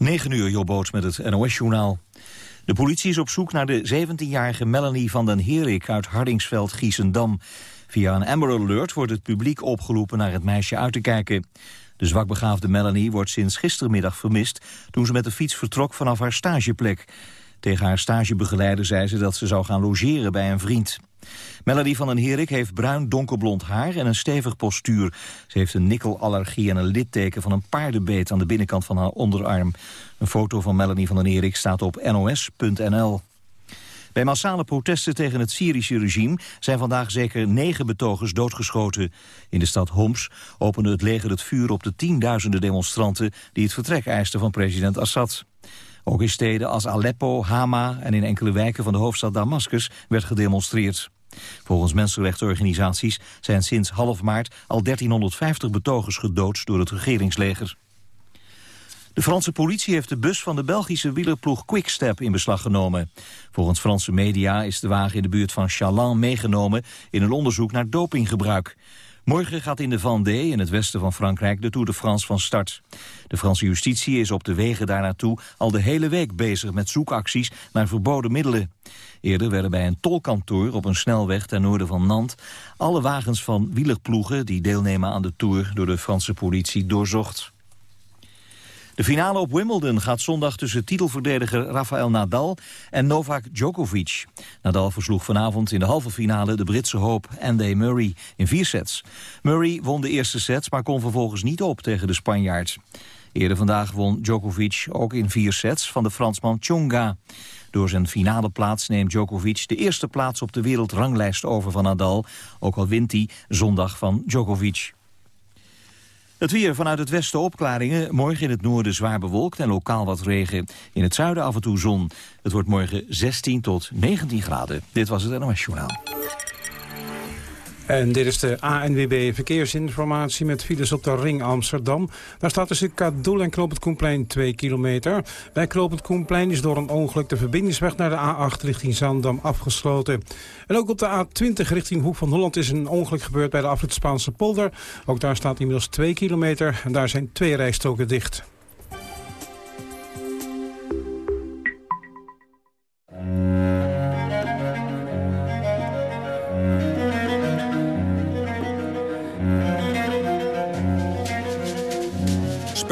9 uur, Jobboot met het NOS-journaal. De politie is op zoek naar de 17-jarige Melanie van den Herik uit Hardingsveld, Giesendam. Via een Amber Alert wordt het publiek opgeroepen naar het meisje uit te kijken. De zwakbegaafde Melanie wordt sinds gistermiddag vermist... toen ze met de fiets vertrok vanaf haar stageplek. Tegen haar stagebegeleider zei ze dat ze zou gaan logeren bij een vriend. Melody van den Herik heeft bruin donkerblond haar en een stevig postuur. Ze heeft een nikkelallergie en een litteken van een paardenbeet aan de binnenkant van haar onderarm. Een foto van Melanie van den Herik staat op nos.nl. Bij massale protesten tegen het Syrische regime zijn vandaag zeker negen betogers doodgeschoten. In de stad Homs opende het leger het vuur op de tienduizenden demonstranten die het vertrek eisten van president Assad. Ook in steden als Aleppo, Hama en in enkele wijken van de hoofdstad Damascus werd gedemonstreerd. Volgens mensenrechtenorganisaties zijn sinds half maart al 1350 betogers gedood door het regeringsleger. De Franse politie heeft de bus van de Belgische wielerploeg Quickstep in beslag genomen. Volgens Franse media is de wagen in de buurt van Chaland meegenomen in een onderzoek naar dopinggebruik. Morgen gaat in de Vendée, in het westen van Frankrijk, de Tour de France van start. De Franse justitie is op de wegen daar naartoe al de hele week bezig met zoekacties naar verboden middelen. Eerder werden bij een tolkantoor op een snelweg ten noorden van Nantes alle wagens van wielerploegen die deelnemen aan de Tour door de Franse politie doorzocht. De finale op Wimbledon gaat zondag tussen titelverdediger Rafael Nadal en Novak Djokovic. Nadal versloeg vanavond in de halve finale de Britse hoop Andy Murray in vier sets. Murray won de eerste set, maar kon vervolgens niet op tegen de Spanjaard. Eerder vandaag won Djokovic ook in vier sets van de Fransman Tsonga. Door zijn finale plaats neemt Djokovic de eerste plaats op de wereldranglijst over van Nadal. Ook al wint hij zondag van Djokovic. Het weer vanuit het westen opklaringen. Morgen in het noorden zwaar bewolkt en lokaal wat regen. In het zuiden af en toe zon. Het wordt morgen 16 tot 19 graden. Dit was het NOS. En dit is de ANWB Verkeersinformatie met files op de Ring Amsterdam. Daar staat tussen Kadoel en Knoop het Koenplein 2 kilometer. Bij Knoop het Koenplein is door een ongeluk de verbindingsweg naar de A8 richting Zaandam afgesloten. En ook op de A20 richting Hoek van Holland is een ongeluk gebeurd bij de afrit Spaanse polder. Ook daar staat inmiddels 2 kilometer en daar zijn twee rijstroken dicht.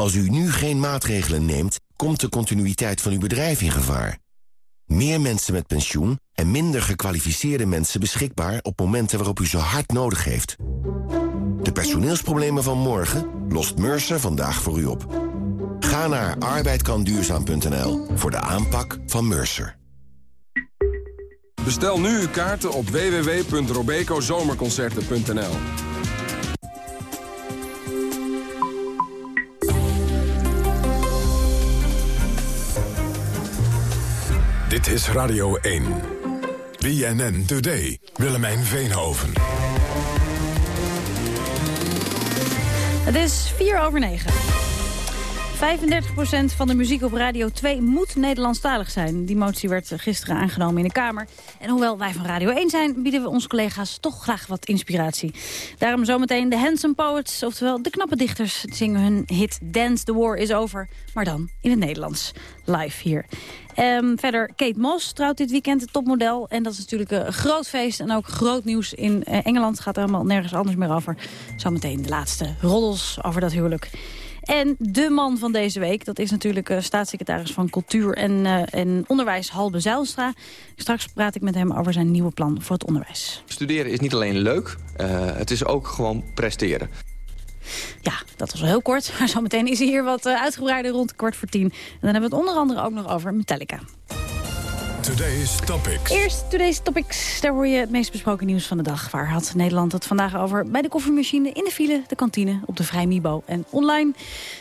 Als u nu geen maatregelen neemt, komt de continuïteit van uw bedrijf in gevaar. Meer mensen met pensioen en minder gekwalificeerde mensen beschikbaar op momenten waarop u ze hard nodig heeft. De personeelsproblemen van morgen lost Mercer vandaag voor u op. Ga naar arbeidkanduurzaam.nl voor de aanpak van Mercer. Bestel nu uw kaarten op www.robecozomerconcerten.nl Dit is Radio 1. BNN Today. Willemijn Veenhoven. Het is 4 over 9. 35% van de muziek op Radio 2 moet Nederlandstalig zijn. Die motie werd gisteren aangenomen in de Kamer. En hoewel wij van Radio 1 zijn, bieden we onze collega's toch graag wat inspiratie. Daarom zometeen de Handsome Poets, oftewel de knappe dichters... zingen hun hit Dance the War is Over, maar dan in het Nederlands. Live hier. Um, verder, Kate Moss trouwt dit weekend het topmodel. En dat is natuurlijk een groot feest en ook groot nieuws in uh, Engeland. Gaat er helemaal nergens anders meer over. Zometeen de laatste roddels over dat huwelijk. En de man van deze week, dat is natuurlijk uh, staatssecretaris van Cultuur en, uh, en Onderwijs Halbe Zijlstra. Straks praat ik met hem over zijn nieuwe plan voor het onderwijs. Studeren is niet alleen leuk, uh, het is ook gewoon presteren. Ja, dat was wel heel kort. Maar zometeen is hij hier wat uitgebreider rond kwart voor tien. En dan hebben we het onder andere ook nog over Metallica. Today's Topics. Eerst Today's Topics. Daar hoor je het meest besproken nieuws van de dag. Waar had Nederland het vandaag over? Bij de koffiemachine, in de file, de kantine, op de Vrijmibo en online.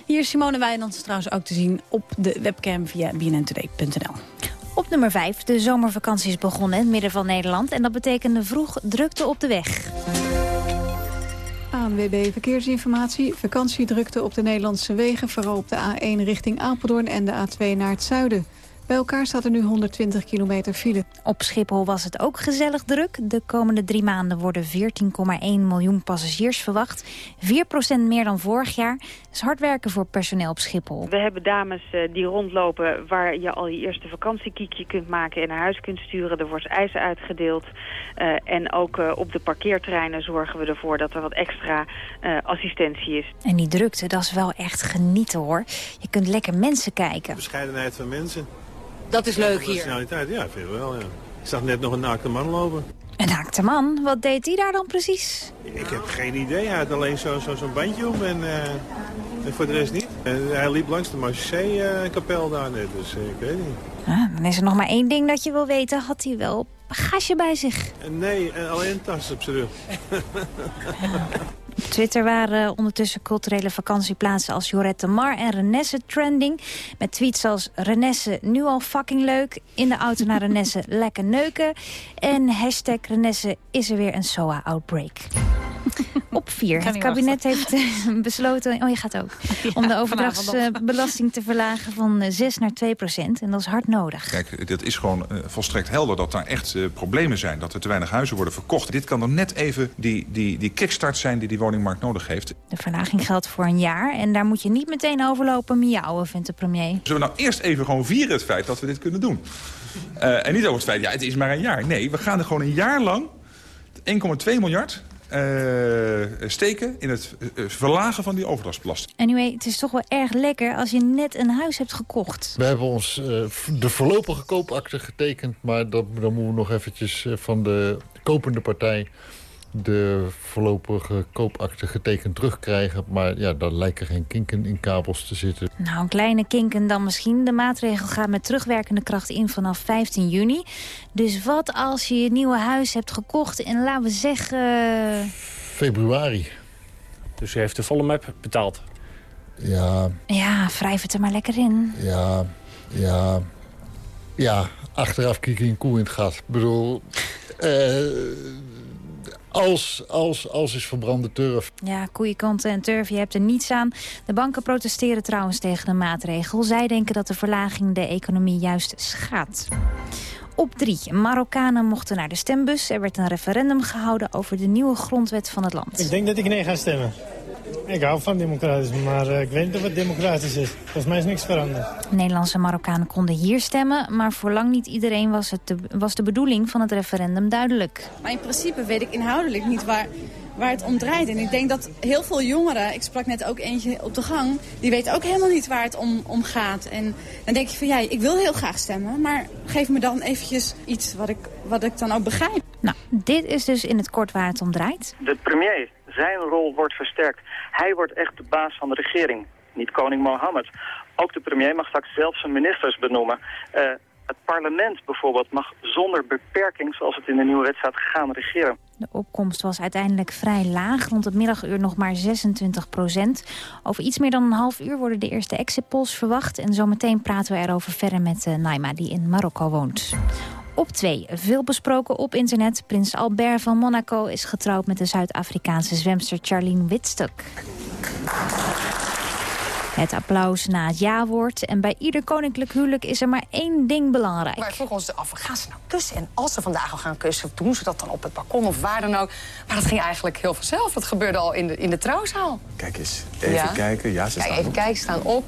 Hier is Simone Wijnands trouwens ook te zien op de webcam via bnntoday.nl. Op nummer 5, de zomervakantie is begonnen in het midden van Nederland. En dat betekende vroeg drukte op de weg. ANWB Verkeersinformatie. Vakantiedrukte op de Nederlandse wegen. Vooral op de A1 richting Apeldoorn en de A2 naar het zuiden. Bij elkaar staat er nu 120 kilometer file. Op Schiphol was het ook gezellig druk. De komende drie maanden worden 14,1 miljoen passagiers verwacht. 4% meer dan vorig jaar. Dat is hard werken voor personeel op Schiphol. We hebben dames eh, die rondlopen waar je al je eerste vakantiekiekje kunt maken... en naar huis kunt sturen. Er wordt ijs uitgedeeld. Uh, en ook uh, op de parkeerterreinen zorgen we ervoor dat er wat extra assistentie is. En die drukte, dat is wel echt genieten hoor. Je kunt lekker mensen kijken. Bescheidenheid van mensen. Dat is leuk hier. Nationaliteit, ja, vind ik wel, ja. Ik zag net nog een naakte man lopen. Een naakte man? Wat deed hij daar dan precies? Ik heb geen idee. Hij had alleen zo'n zo, zo bandje om en, uh, en voor de rest niet. En hij liep langs de Marseille-kapel uh, daar net, dus uh, ik weet niet. Ah, dan is er nog maar één ding dat je wil weten. Had hij wel bagage bij zich? Nee, alleen een tas op zijn rug. Op Twitter waren ondertussen culturele vakantieplaatsen als Jorette Mar en Renesse trending. Met tweets als Renesse nu al fucking leuk. In de auto naar Renesse lekker neuken. En hashtag Renesse is er weer een SOA-outbreak. Op vier. Het kabinet heeft besloten, oh je gaat ook, om de overdrachtsbelasting te verlagen van 6 naar 2 procent. En dat is hard nodig. Kijk, het is gewoon uh, volstrekt helder dat daar echt uh, problemen zijn. Dat er te weinig huizen worden verkocht. Dit kan dan net even die, die, die kickstart zijn die die woningmarkt nodig heeft. De verlaging geldt voor een jaar en daar moet je niet meteen overlopen miauwen, vindt de premier. Zullen we nou eerst even gewoon vieren het feit dat we dit kunnen doen? Uh, en niet over het feit, ja, het is maar een jaar. Nee, we gaan er gewoon een jaar lang 1,2 miljard uh, steken in het uh, verlagen van die overdrachtsbelasting. Anyway, het is toch wel erg lekker als je net een huis hebt gekocht. We hebben ons uh, de voorlopige koopakte getekend... maar dat, dan moeten we nog eventjes van de kopende partij de voorlopige koopakte getekend terugkrijgen. Maar ja, daar lijken geen kinken in kabels te zitten. Nou, een kleine kinken dan misschien. De maatregel gaat met terugwerkende kracht in vanaf 15 juni. Dus wat als je je nieuwe huis hebt gekocht in, laten we zeggen... Februari. Dus u heeft de volle map betaald? Ja. Ja, wrijf het er maar lekker in. Ja, ja. Ja, achteraf kiek je een koe in het gat. Ik bedoel... Uh, als, als, als is verbrande turf. Ja, koeienkanten en turf, je hebt er niets aan. De banken protesteren trouwens tegen de maatregel. Zij denken dat de verlaging de economie juist schaadt. Op drie. Marokkanen mochten naar de stembus. Er werd een referendum gehouden over de nieuwe grondwet van het land. Ik denk dat ik nee ga stemmen. Ik hou van democratisch, maar uh, ik weet niet of het democratisch is. Volgens mij is niks veranderd. Nederlandse Marokkanen konden hier stemmen... maar voor lang niet iedereen was, het de, was de bedoeling van het referendum duidelijk. Maar in principe weet ik inhoudelijk niet waar, waar het om draait. En ik denk dat heel veel jongeren... ik sprak net ook eentje op de gang... die weten ook helemaal niet waar het om, om gaat. En dan denk je van, ja, ik wil heel graag stemmen... maar geef me dan eventjes iets wat ik, wat ik dan ook begrijp. Nou, dit is dus in het kort waar het om draait. De premier, zijn rol wordt versterkt. Hij wordt echt de baas van de regering, niet koning Mohammed. Ook de premier mag straks zelf zijn ministers benoemen. Uh, het parlement bijvoorbeeld mag zonder beperking, zoals het in de nieuwe wet staat, gaan regeren. De opkomst was uiteindelijk vrij laag, rond het middaguur nog maar 26 procent. Over iets meer dan een half uur worden de eerste exit polls verwacht. En zometeen praten we erover verder met uh, Naima, die in Marokko woont. Op twee, veel besproken op internet. Prins Albert van Monaco is getrouwd met de Zuid-Afrikaanse zwemster Charlene Witstuk. Het applaus na het ja-woord. En bij ieder koninklijk huwelijk is er maar één ding belangrijk. Maar vroegen ons af, gaan ze nou kussen? En als ze vandaag al gaan kussen, doen ze dat dan op het balkon of waar dan ook? Maar dat ging eigenlijk heel vanzelf. Dat gebeurde al in de, in de trouwzaal. Kijk eens, even ja. kijken. Ja, ze kijk, staan even op. kijken, staan op.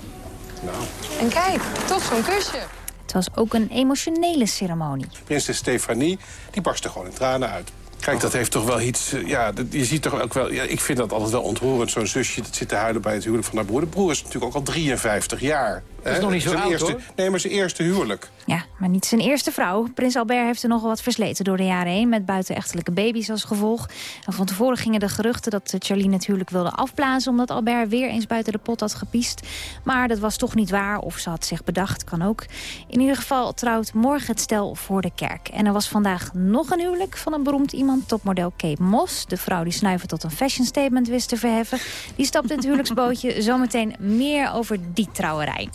Nou. En kijk, toch zo'n kusje. Het was ook een emotionele ceremonie. Prinses Stefanie, die barstte gewoon in tranen uit. Kijk, dat heeft toch wel iets... Ja, je ziet toch ook wel... Ja, ik vind dat altijd wel ontroerend. Zo'n zusje dat zit te huilen bij het huwelijk van haar broer. De broer is natuurlijk ook al 53 jaar. Dat is nog niet zo zijn oud, eerste, hoor. Nee, maar zijn eerste huwelijk. Ja, maar niet zijn eerste vrouw. Prins Albert heeft er nogal wat versleten door de jaren heen... met buitenechtelijke baby's als gevolg. En van tevoren gingen de geruchten dat Charlene natuurlijk wilde afblazen... omdat Albert weer eens buiten de pot had gepiest. Maar dat was toch niet waar, of ze had zich bedacht, kan ook. In ieder geval trouwt morgen het stel voor de kerk. En er was vandaag nog een huwelijk van een beroemd iemand... topmodel Kate Moss, de vrouw die snuiven tot een fashion statement wist te verheffen. Die stapt in het huwelijksbootje. Zometeen meer over die trouwerij.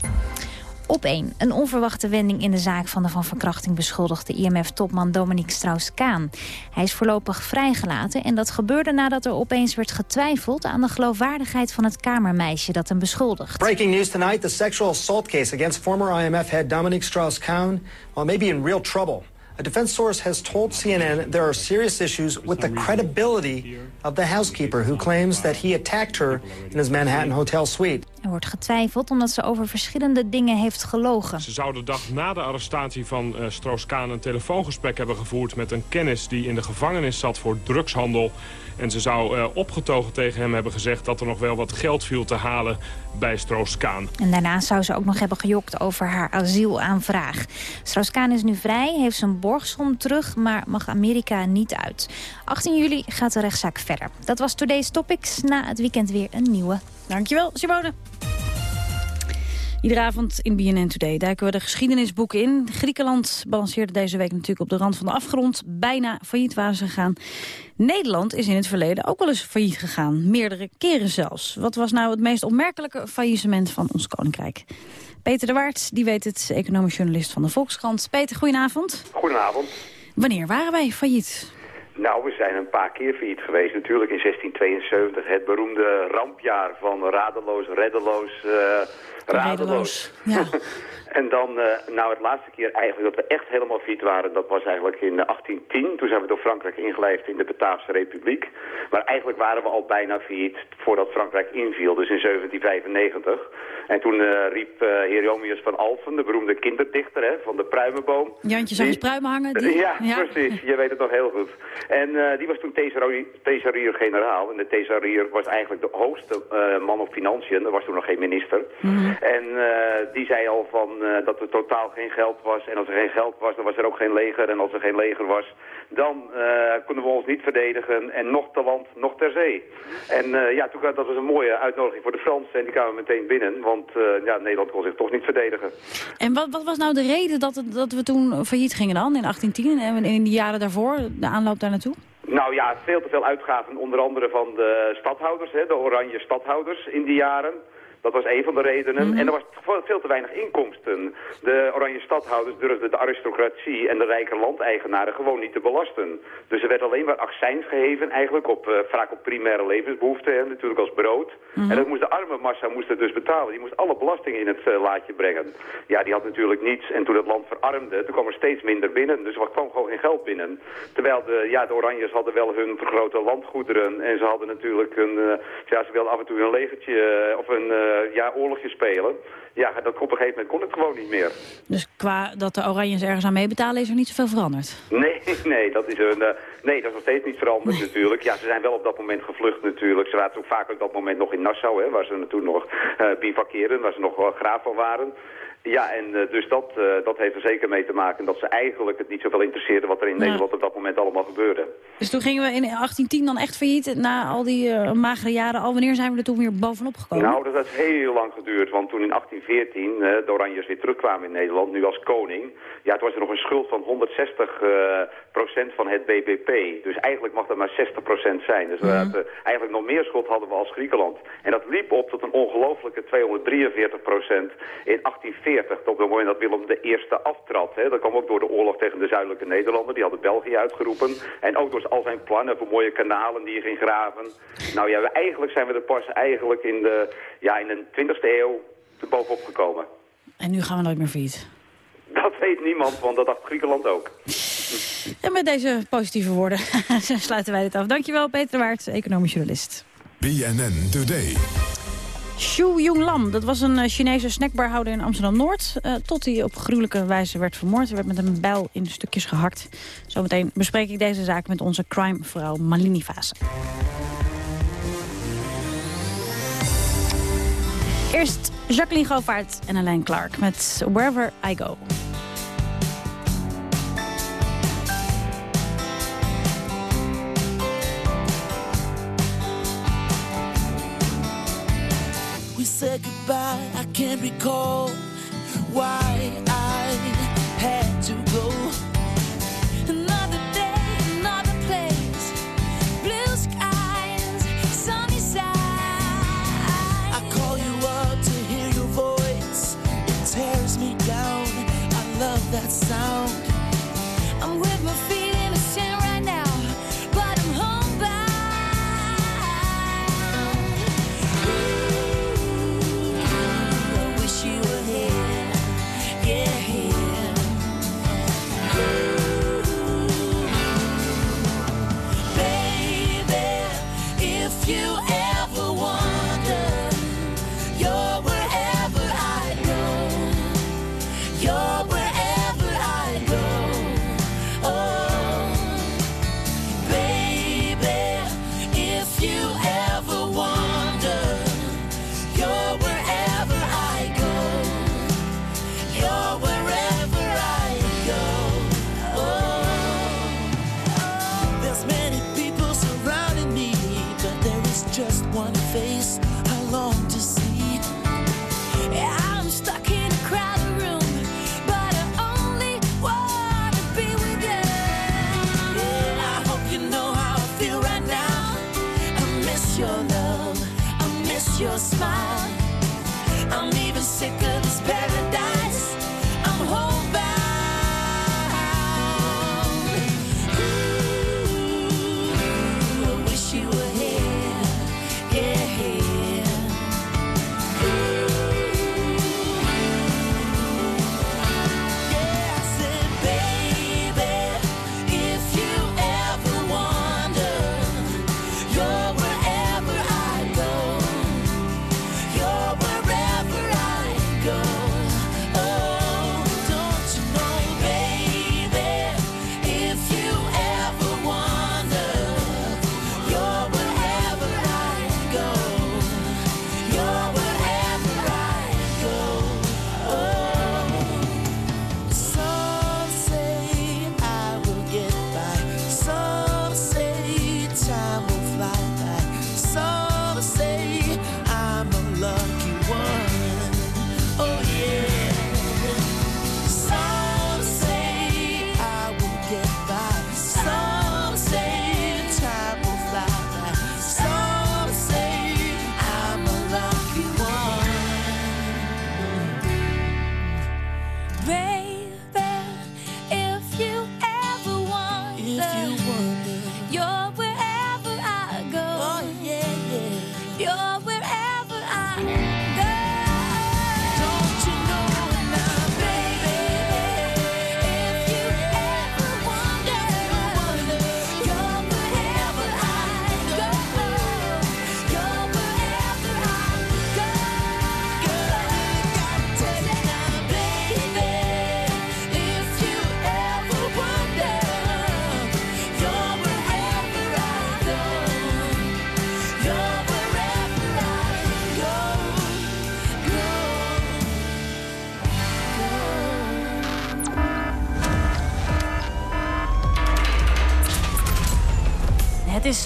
Op één, een onverwachte wending in de zaak van de van verkrachting beschuldigde IMF-topman Dominique Strauss-Kaan. Hij is voorlopig vrijgelaten en dat gebeurde nadat er opeens werd getwijfeld aan de geloofwaardigheid van het kamermeisje dat hem beschuldigt. Breaking news tonight, the sexual assault case against former IMF head Dominique Strauss-Kaan well, may be in real trouble. A defense source has told CNN there are serious issues with the credibility of the housekeeper who claims that he attacked her in his Manhattan hotel suite. Er wordt getwijfeld omdat ze over verschillende dingen heeft gelogen. Ze zou de dag na de arrestatie van uh, Stroos-Kaan een telefoongesprek hebben gevoerd met een kennis die in de gevangenis zat voor drugshandel. En ze zou uh, opgetogen tegen hem hebben gezegd dat er nog wel wat geld viel te halen bij Stroos-Kaan. En daarna zou ze ook nog hebben gejokt over haar asielaanvraag. Stroos-Kaan is nu vrij, heeft zijn borgsom terug, maar mag Amerika niet uit. 18 juli gaat de rechtszaak verder. Dat was Today's Topics. Na het weekend weer een nieuwe. Dankjewel, Simone. Iedere avond in BNN Today duiken we de geschiedenisboeken in. Griekenland balanceerde deze week natuurlijk op de rand van de afgrond. Bijna failliet waren ze gegaan. Nederland is in het verleden ook wel eens failliet gegaan. Meerdere keren zelfs. Wat was nou het meest opmerkelijke faillissement van ons koninkrijk? Peter de Waard, die weet het, economisch journalist van de Volkskrant. Peter, goedenavond. Goedenavond. Wanneer waren wij failliet? Nou, we zijn een paar keer failliet geweest. Natuurlijk in 1672, het beroemde rampjaar van radeloos, reddeloos, uh, radeloos. Ja. en dan, uh, nou het laatste keer eigenlijk dat we echt helemaal failliet waren, dat was eigenlijk in 1810. Toen zijn we door Frankrijk ingelijfd in de Bataafse Republiek. Maar eigenlijk waren we al bijna failliet voordat Frankrijk inviel, dus in 1795. En toen uh, riep uh, van Alphen, de beroemde kinderdichter hè, van de pruimenboom. Jantje zag eens pruimen hangen? Die... Ja, ja, precies. Je weet het nog heel goed. En uh, die was toen thesaurier-generaal. En de thesaurier was eigenlijk de hoogste man op financiën. Er was toen nog geen minister. Mm -hmm. En die zei al van dat er totaal geen geld was. En als er geen geld was, dan was er ook geen leger. En als er geen leger was, dan konden we ons niet verdedigen. En nog te land, nog ter zee. En ja, toen, dat was een mooie uitnodiging voor de Fransen. En die kwamen meteen binnen. Want ja, Nederland kon zich toch niet verdedigen. En wat, wat was nou de reden dat, het, dat we toen failliet gingen dan in 1810 en in die jaren daarvoor, de aanloop daar naartoe? Nou ja, veel te veel uitgaven, onder andere van de stadhouders, hè, de oranje stadhouders in die jaren. Dat was een van de redenen. Mm -hmm. En er was veel te weinig inkomsten. De oranje stadhouders durfden de aristocratie en de rijke landeigenaren gewoon niet te belasten. Dus er werd alleen maar accijns geheven eigenlijk op, uh, vaak op primaire levensbehoeften, hè, natuurlijk als brood. Mm -hmm. En dat moest de arme massa moest het dus betalen. Die moest alle belastingen in het uh, laadje brengen. Ja, die had natuurlijk niets. En toen het land verarmde, toen kwam er steeds minder binnen. Dus er kwam gewoon geen geld binnen. Terwijl de, ja, de oranjes hadden wel hun grote landgoederen. En ze hadden natuurlijk een, uh, ja, ze wilden af en toe een legertje of een ja, oorlogje spelen. Ja, dat, op een gegeven moment kon het gewoon niet meer. Dus qua dat de Oranjes ergens aan meebetalen is er niet zoveel veranderd? Nee, nee, dat is, een, uh, nee, dat is nog steeds niet veranderd nee. natuurlijk. Ja, ze zijn wel op dat moment gevlucht natuurlijk. Ze waren ook vaak op dat moment nog in Nassau, hè, waar ze toen nog uh, bivakkeerden, waar ze nog wel graaf van waren. Ja, en uh, dus dat, uh, dat heeft er zeker mee te maken dat ze eigenlijk het niet zoveel interesseerde wat er in ja. Nederland op dat moment allemaal gebeurde. Dus toen gingen we in 1810 dan echt failliet, na al die uh, magere jaren. Al wanneer zijn we er toen weer bovenop gekomen? Nou, dat heeft heel lang geduurd, want toen in 1814 de Oranjes weer terugkwamen in Nederland, nu als koning. Ja, toen was er nog een schuld van 160 procent van het BBP. Dus eigenlijk mag dat maar 60 procent zijn. Dus we, eigenlijk nog meer schuld hadden we als Griekenland. En dat liep op tot een ongelofelijke 243 procent in 1840. Op het moment dat Willem I aftrad. Hè. Dat kwam ook door de oorlog tegen de zuidelijke Nederlanden. Die hadden België uitgeroepen. En ook door al zijn plannen voor mooie kanalen die je ging graven. Nou ja, we, eigenlijk zijn we er pas eigenlijk in de, ja, in de 20e eeuw bovenop gekomen. En nu gaan we nooit meer failliet. Dat weet niemand, want dat dacht Griekenland ook. En met deze positieve woorden sluiten wij dit af. Dankjewel, Peter Waard, economisch journalist. BNN Today. Xu Yung Lam, dat was een Chinese snackbarhouder in Amsterdam-Noord... Uh, tot hij op gruwelijke wijze werd vermoord. Hij werd met een bijl in stukjes gehakt. Zometeen bespreek ik deze zaak met onze crimevrouw Malini Vase. Eerst Jacqueline Govaert en Alain Clark met Wherever I Go. We said goodbye, I can't recall why I had to go. that sound.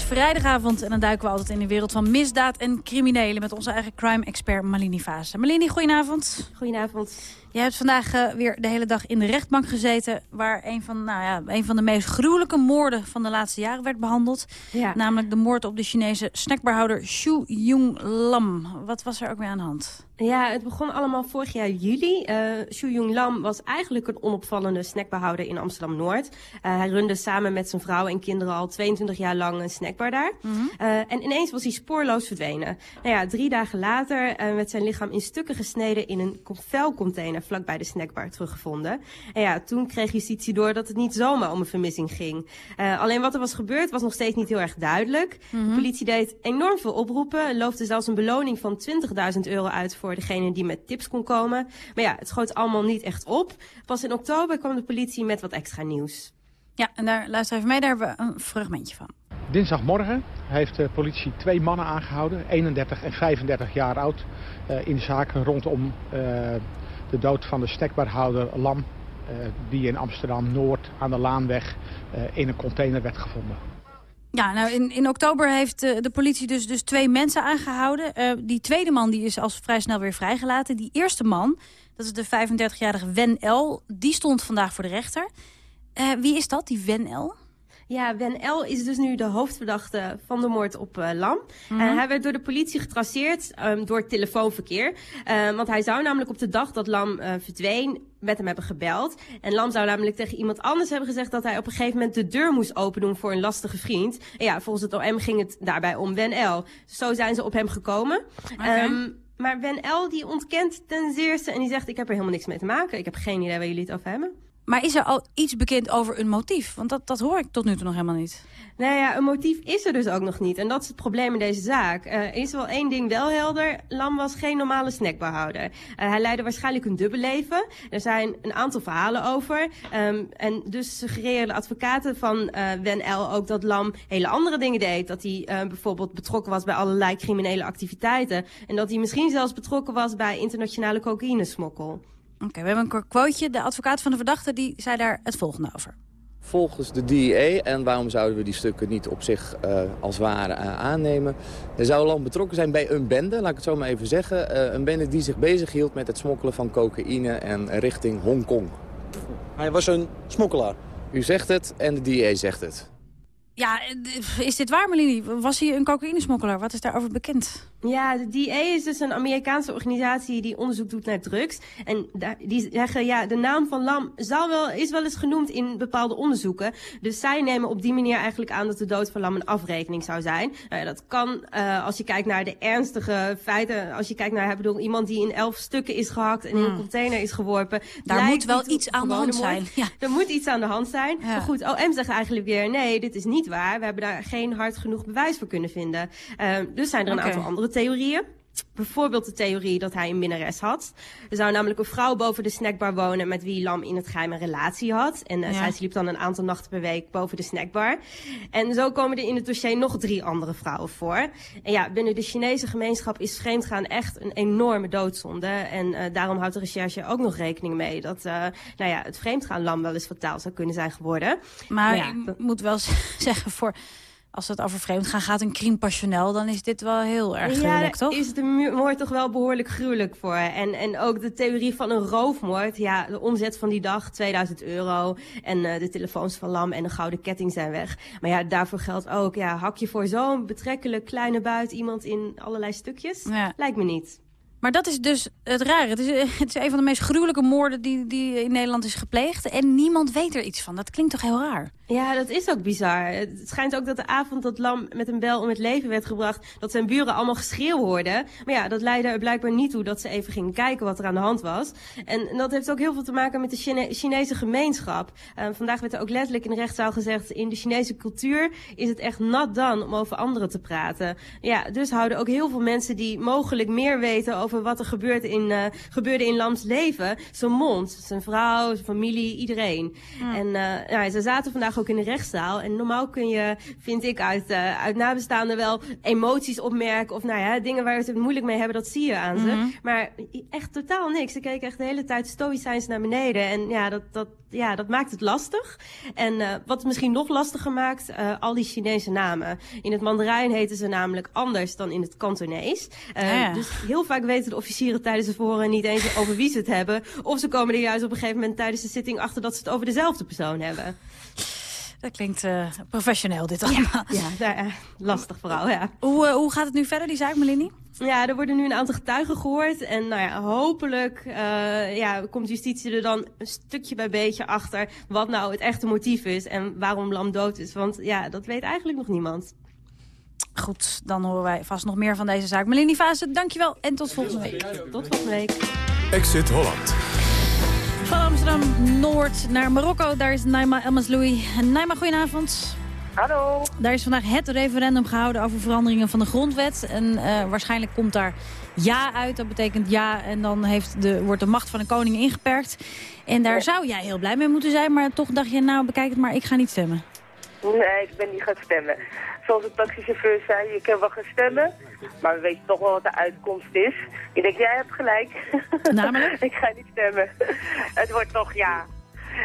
Vrijdagavond. En dan duiken we altijd in de wereld van misdaad en criminelen... met onze eigen crime-expert Malini Vase. Malini, goedenavond. Goedenavond. Jij hebt vandaag eh, weer de hele dag in de rechtbank gezeten... waar een van, nou ja, een van de meest gruwelijke moorden van de laatste jaren werd behandeld. Ja. Namelijk de moord op de Chinese snackbarhouder Xu Yung Lam. Wat was er ook weer aan de hand? Ja, het begon allemaal vorig jaar juli. Eh Xu Yung Lam was eigenlijk een onopvallende snackbehouder in Amsterdam-Noord. Eh, hij runde samen met zijn vrouw en kinderen al 22 jaar lang een snackbar daar. Eh, en ineens was hij spoorloos verdwenen. Nou ja, drie dagen later eh, werd zijn lichaam in stukken gesneden in een vuilcontainer vlakbij de snackbar teruggevonden. En ja, toen kreeg justitie door dat het niet zomaar om een vermissing ging. Eh, alleen wat er was gebeurd was nog steeds niet heel erg duidelijk. De politie deed enorm veel oproepen, loofde zelfs een beloning van 20.000 euro uit voor degene die met tips kon komen. Maar ja, het schoot allemaal niet echt op. Pas in oktober kwam de politie met wat extra nieuws. Ja, en daar luister even mee, daar hebben we een fragmentje van. Dinsdagmorgen heeft de politie twee mannen aangehouden, 31 en 35 jaar oud, eh, in zaken rondom eh, de dood van de stekbaarhouder Lam, eh, die in Amsterdam-Noord aan de Laanweg in een container werd gevonden. Ja, nou in, in oktober heeft eh, de politie dus, dus twee mensen aangehouden. Eh, die tweede man die is als vrij snel weer vrijgelaten. Die eerste man, dat is de 35-jarige Wen L, die stond vandaag voor de rechter. Wie is dat, die Wen L? Ja, Wen L is dus nu de hoofdverdachte van de moord op eh, Lam. Mhm. Eh, hij werd door de politie getraceerd ehm, door telefoonverkeer. Eh, want hij zou namelijk op de dag dat Lam verdween met hem hebben gebeld. En Lam zou namelijk tegen iemand anders hebben gezegd dat hij op een gegeven moment de deur moest open doen voor een lastige vriend. En ja, volgens het OM ging het daarbij om Wen L. Zo zijn ze op hem gekomen. Ehm, maar Wen L die ontkent ten zeerste en die zegt ik heb er helemaal niks mee te maken. Ik heb geen idee waar jullie het over hebben. Maar is er al iets bekend over een motief? Want dat, dat hoor ik tot nu toe nog helemaal niet. Nou ja, een motief is er dus ook nog niet. En dat is het probleem in deze zaak. Er is wel één ding wel helder. Lam was geen normale snackbarhouder. Eh, hij leidde waarschijnlijk een dubbel leven. Er zijn een aantal verhalen over. Ehm, en dus suggereren de advocaten van eh Wen L ook dat Lam hele andere dingen deed. Dat hij bijvoorbeeld betrokken was bij allerlei criminele activiteiten. En dat hij misschien zelfs betrokken was bij internationale cocaïnesmokkel. Oké, we hebben een kort quoteje. De advocaat van de verdachte die zei daar het volgende over. Volgens de DEA, en waarom zouden we die stukken niet op zich eh, als ware eh, aannemen... Er zou Lam betrokken zijn bij een bende, laat ik het zo maar even zeggen. Eh, een bende die zich bezighield met het smokkelen van cocaïne en richting Hongkong. Hij was een smokkelaar. U zegt het en de DEA zegt het. Ja, is dit waar, Melanie? Was hij een cocaïnesmokkelaar? Wat is daarover bekend? Ja, de DA is dus een Amerikaanse organisatie die onderzoek doet naar drugs. En die zeggen, ja, de naam van Lam zal wel, is wel eens genoemd in bepaalde onderzoeken. Dus zij nemen op die manier eigenlijk aan dat de dood van Lam een afrekening zou zijn. Nou ja, dat kan, eh, als je kijkt naar de ernstige feiten, als je kijkt naar, ik bedoel, iemand die in elf stukken is gehakt en in een container is geworpen. Daar moet wel iets aan de hand zijn. Ja. Er moet iets aan de hand zijn. Maar goed, OM zegt eigenlijk weer, nee, dit is niet waar. We hebben daar geen hard genoeg bewijs voor kunnen vinden. Ehm, dus zijn er een aantal andere theorieën. Bijvoorbeeld de theorie dat hij een minnares had. Er zou namelijk een vrouw boven de snackbar wonen met wie Lam in het geheim een relatie had. En eh, Ja. zij sliep dan een aantal nachten per week boven de snackbar. En zo komen er in het dossier nog drie andere vrouwen voor. En ja, binnen de Chinese gemeenschap is vreemdgaan echt een enorme doodzonde. En eh, daarom houdt de recherche ook nog rekening mee dat eh, nou ja, het vreemdgaan Lam wel eens fataal zou kunnen zijn geworden. Maar ja, ik moet wel zeggen, voor, als het over vreemd gaat, gaat een crime passionnel... dan is dit wel heel erg ja, gruwelijk, daar toch? is de moord toch wel behoorlijk gruwelijk voor. En, en ook de theorie van een roofmoord. Ja, de omzet van die dag, 2000 euro. En eh, de telefoons van Lam en een gouden ketting zijn weg. Maar ja, daarvoor geldt ook, ja, hak je voor zo'n betrekkelijk kleine buit iemand in allerlei stukjes? Ja. Lijkt me niet. Maar dat is dus het rare. Het is, eh, het is een van de meest gruwelijke moorden die, die in Nederland is gepleegd. En niemand weet er iets van. Dat klinkt toch heel raar? Ja, dat is ook bizar. Het schijnt ook dat de avond dat Lam met een bel om het leven werd gebracht... dat zijn buren allemaal geschreeuw hoorden. Maar ja, dat leidde er blijkbaar niet toe dat ze even gingen kijken wat er aan de hand was. En dat heeft ook heel veel te maken met de Chine- Chinese gemeenschap. Eh, vandaag werd er ook letterlijk in de rechtszaal gezegd... in de Chinese cultuur is het echt nat dan om over anderen te praten. Ja, dus houden ook heel veel mensen die mogelijk meer weten... over wat er gebeurt in, eh, gebeurde in Lams leven... zijn mond, zijn vrouw, zijn familie, iedereen. En eh, ja, ze zaten vandaag ook in de rechtszaal. En normaal kun je, vind ik, uit, eh, uit nabestaanden wel emoties opmerken... of nou ja, dingen waar ze het moeilijk mee hebben, dat zie je aan ze. Mhm. Maar echt totaal niks. Ze keken echt de hele tijd stoïcijns naar beneden. En ja, dat, dat, ja, dat maakt het lastig. En wat het misschien nog lastiger maakt, al die Chinese namen. In het Mandarijn heten ze namelijk anders dan in het Kantonees. Ah, ja. Dus heel vaak weten de officieren tijdens de verhoren niet eens over wie ze het hebben. Of ze komen er juist op een gegeven moment tijdens de zitting achter dat ze het over dezelfde persoon hebben. Dat klinkt eh, professioneel dit allemaal. Ja, ja, ja, lastig vooral, ja. Hoe, eh, hoe gaat het nu verder, die zaak, Melanie? Ja, er worden nu een aantal getuigen gehoord. En nou ja, hopelijk eh, ja, komt justitie er dan een stukje bij beetje achter... wat nou het echte motief is en waarom Lam dood is. Want ja, dat weet eigenlijk nog niemand. Goed, dan horen wij vast nog meer van deze zaak. Melanie Vaassen, dankjewel en tot volgende week. Tot volgende week. Exit Holland. Van Amsterdam-Noord naar Marokko, daar is Naima Elmasloui. Naima, goedenavond. Hallo. Daar is vandaag het referendum gehouden over veranderingen van de grondwet. En eh, waarschijnlijk komt daar ja uit. Dat betekent ja en dan heeft de, wordt de macht van de koning ingeperkt. En daar zou jij heel blij mee moeten zijn. Maar toch dacht je, nou bekijk het maar, ik ga niet stemmen. Nee, ik ben niet gaan stemmen. Zoals de taxichauffeur zei, je kan wel gaan stemmen, maar we weten toch wel wat de uitkomst is. Ik denk, jij hebt gelijk. Namelijk? ik ga niet stemmen. Het wordt toch ja.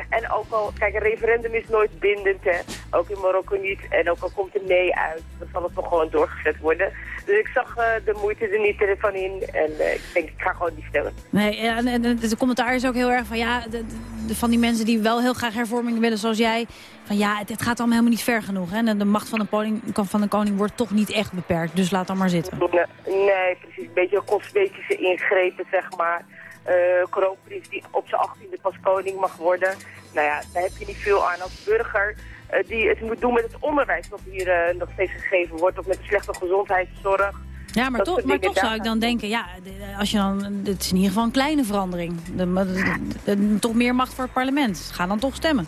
En ook al, kijk, een referendum is nooit bindend, hè. Ook in Marokko niet. En ook al komt er nee uit, dan zal het toch gewoon doorgezet worden. Dus ik zag eh, de moeite er niet van in. En eh, ik denk, ik ga gewoon niet stemmen. Nee, ja, en, en de commentaar is ook heel erg van ja, de, de- van die mensen die wel heel graag hervorming willen zoals jij. Van ja, het, het gaat allemaal helemaal niet ver genoeg. Hè? En de macht van de, koning, van de koning wordt toch niet echt beperkt. Dus laat dan maar zitten. Nee, nee, precies. Een beetje cosmetische ingrepen, zeg maar. Eh kroonprins die op zijn achttiende pas koning mag worden. Nou ja, daar heb je niet veel aan als burger. Eh, die het moet doen met het onderwijs dat hier eh, nog steeds gegeven wordt. Of met de slechte gezondheidszorg. Ja, maar toch, maar toch zou ik dan denken, ja, de- als je dan, het is in ieder geval een kleine verandering. De, de- de- de- toch meer macht voor het parlement. Ga dan toch stemmen.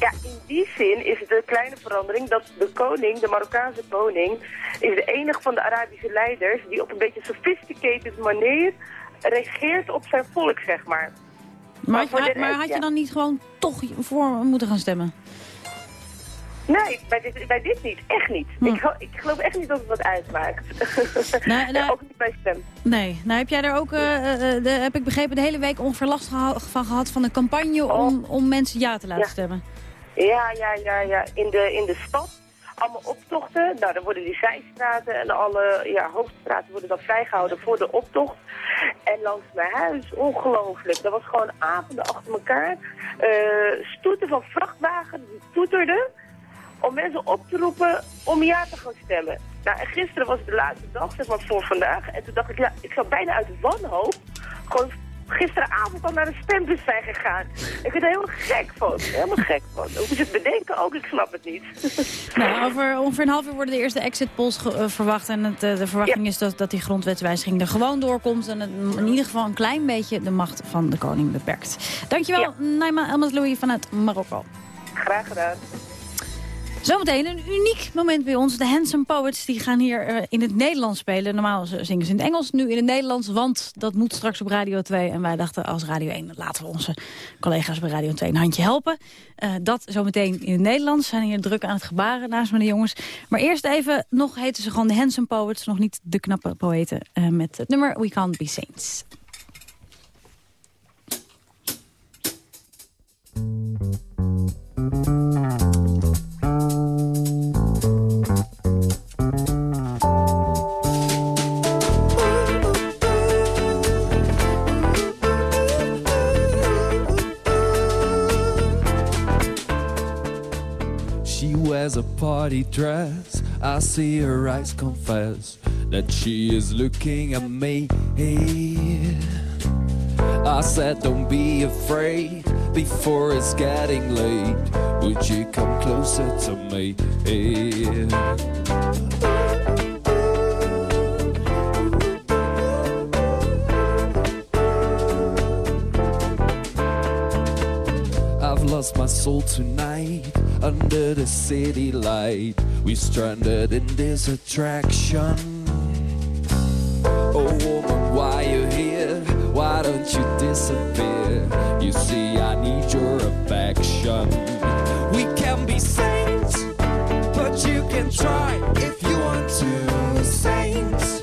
Ja, in die zin is het een kleine verandering dat de koning, de Marokkaanse koning, is de enige van de Arabische leiders die op een beetje sophisticated manier regeert op zijn volk, zeg maar. Maar, maar, de maar had je dan niet gewoon toch voor moeten gaan stemmen? Nee, bij dit, bij dit niet. Echt niet. Ik, gel- ik geloof echt niet dat het wat uitmaakt. Nee, nee. Ook niet bij stem. Nee. Nou heb jij er ook, eh, eh, eh, de, heb ik begrepen, de hele week ongeveer last geha- van gehad van een campagne om, om mensen ja te laten Ja. stemmen. Ja, ja, ja, ja. In de, in de stad. Allemaal optochten. Nou, dan worden die zijstraten en alle ja, hoofdstraten worden dan vrijgehouden voor de optocht. En langs mijn huis, ongelooflijk. Dat was gewoon avonden achter elkaar. Eh stoeten van vrachtwagens die toeterden om mensen op te roepen om ja te gaan stemmen. Nou, en gisteren was de laatste dag, zeg maar, voor vandaag. En toen dacht ik, ja, ik zou bijna uit wanhoop gewoon gisteravond al naar de stembus zijn gegaan. Ik ben er helemaal gek van. Helemaal gek van. Hoe ze het bedenken ook, ik snap het niet. Nou, over ongeveer een half uur worden de eerste exit polls eh, verwacht. En het, eh, de verwachting is dat, dat die grondwetswijziging er gewoon doorkomt. En het in ieder geval een klein beetje de macht van de koning beperkt. Dankjewel, Naima Elmasloui vanuit Marokko. Graag gedaan. Zometeen een uniek moment bij ons. De Handsome Poets die gaan hier eh, in het Nederlands spelen. Normaal zingen ze in het Engels, nu in het Nederlands. Want dat moet straks op Radio 2. En wij dachten als Radio 1, laten we onze collega's bij Radio 2 een handje helpen. Eh, dat zometeen in het Nederlands. Zijn hier druk aan het gebaren naast me de jongens. Maar eerst even, nog heten ze gewoon de Handsome Poets. Nog niet de knappe poëten. eh, met het nummer We Can't Be Saints. Wears a party dress. I see her eyes confess. that she is looking at me. I said, don't be afraid before it's getting late. Would you come closer to me? I've lost my soul tonight under the city light. We stranded in this attraction. Oh woman, why you here? Why don't you disappear? You see, I need your affection. We can be saints, but you can try if you want to. Saints,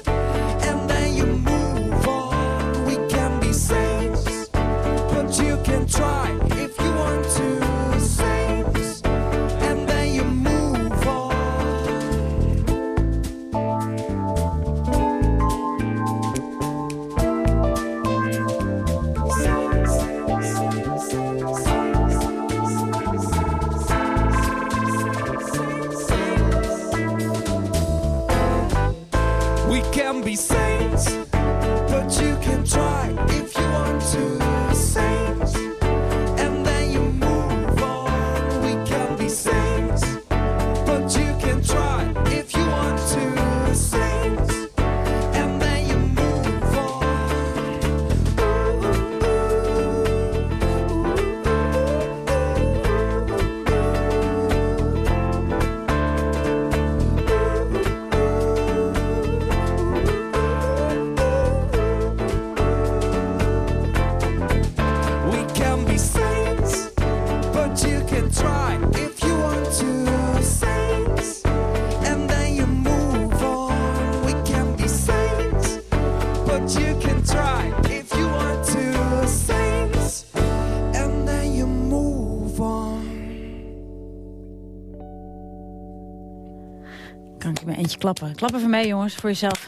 Klappen. Klap even mee, jongens, voor jezelf.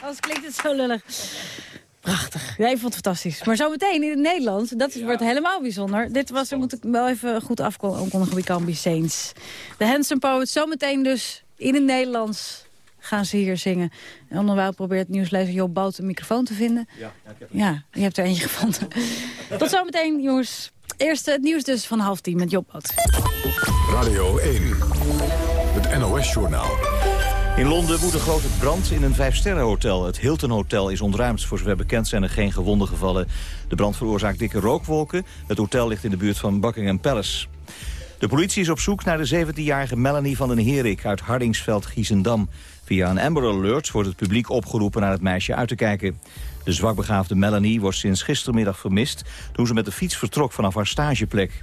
Anders klinkt het zo lullig. Prachtig. Ja, ik vond het fantastisch. Maar zometeen in het Nederlands, dat is, wordt helemaal bijzonder. Dit was, moet ik wel even goed afkondigen, We Can Be Saints. De Handsome Poets, zometeen dus in het Nederlands gaan ze hier zingen. En onderwijl probeert nieuwslezer Joop Bout een microfoon te vinden. Ja, ja, ik heb Ja, je hebt er eentje gevonden. Tot zometeen, jongens. Eerst het nieuws dus van half tien met Job Bout. Radio 1, het NOS-journaal. In Londen woedt een grote brand in een vijfsterrenhotel. Het Hilton Hotel is ontruimd. Voor zover bekend zijn er geen gewonden gevallen. De brand veroorzaakt dikke rookwolken. Het hotel ligt in de buurt van Buckingham Palace. De politie is op zoek naar de 17-jarige Melanie van den Herik uit Hardingsveld-Giezendam. Via een Amber Alert wordt het publiek opgeroepen naar het meisje uit te kijken. De zwakbegaafde Melanie wordt sinds gistermiddag vermist... toen ze met de fiets vertrok vanaf haar stageplek.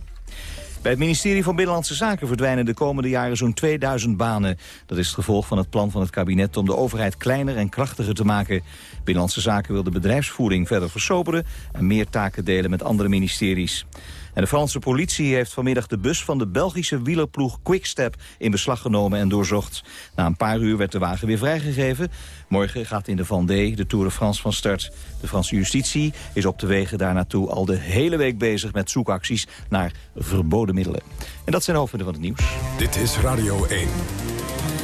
Bij het ministerie van Binnenlandse Zaken verdwijnen de komende jaren zo'n 2000 banen. Dat is het gevolg van het plan van het kabinet om de overheid kleiner en krachtiger te maken. Binnenlandse Zaken wil de bedrijfsvoering verder versoberen en meer taken delen met andere ministeries. En de Franse politie heeft vanmiddag de bus van de Belgische wielerploeg Quickstep in beslag genomen en doorzocht. Na een paar uur werd de wagen weer vrijgegeven. Morgen gaat in de Vendée de Tour de France van start. De Franse justitie is op de wegen daar naartoe al de hele week bezig met zoekacties naar verboden middelen. En dat zijn de van het nieuws. Dit is Radio 1.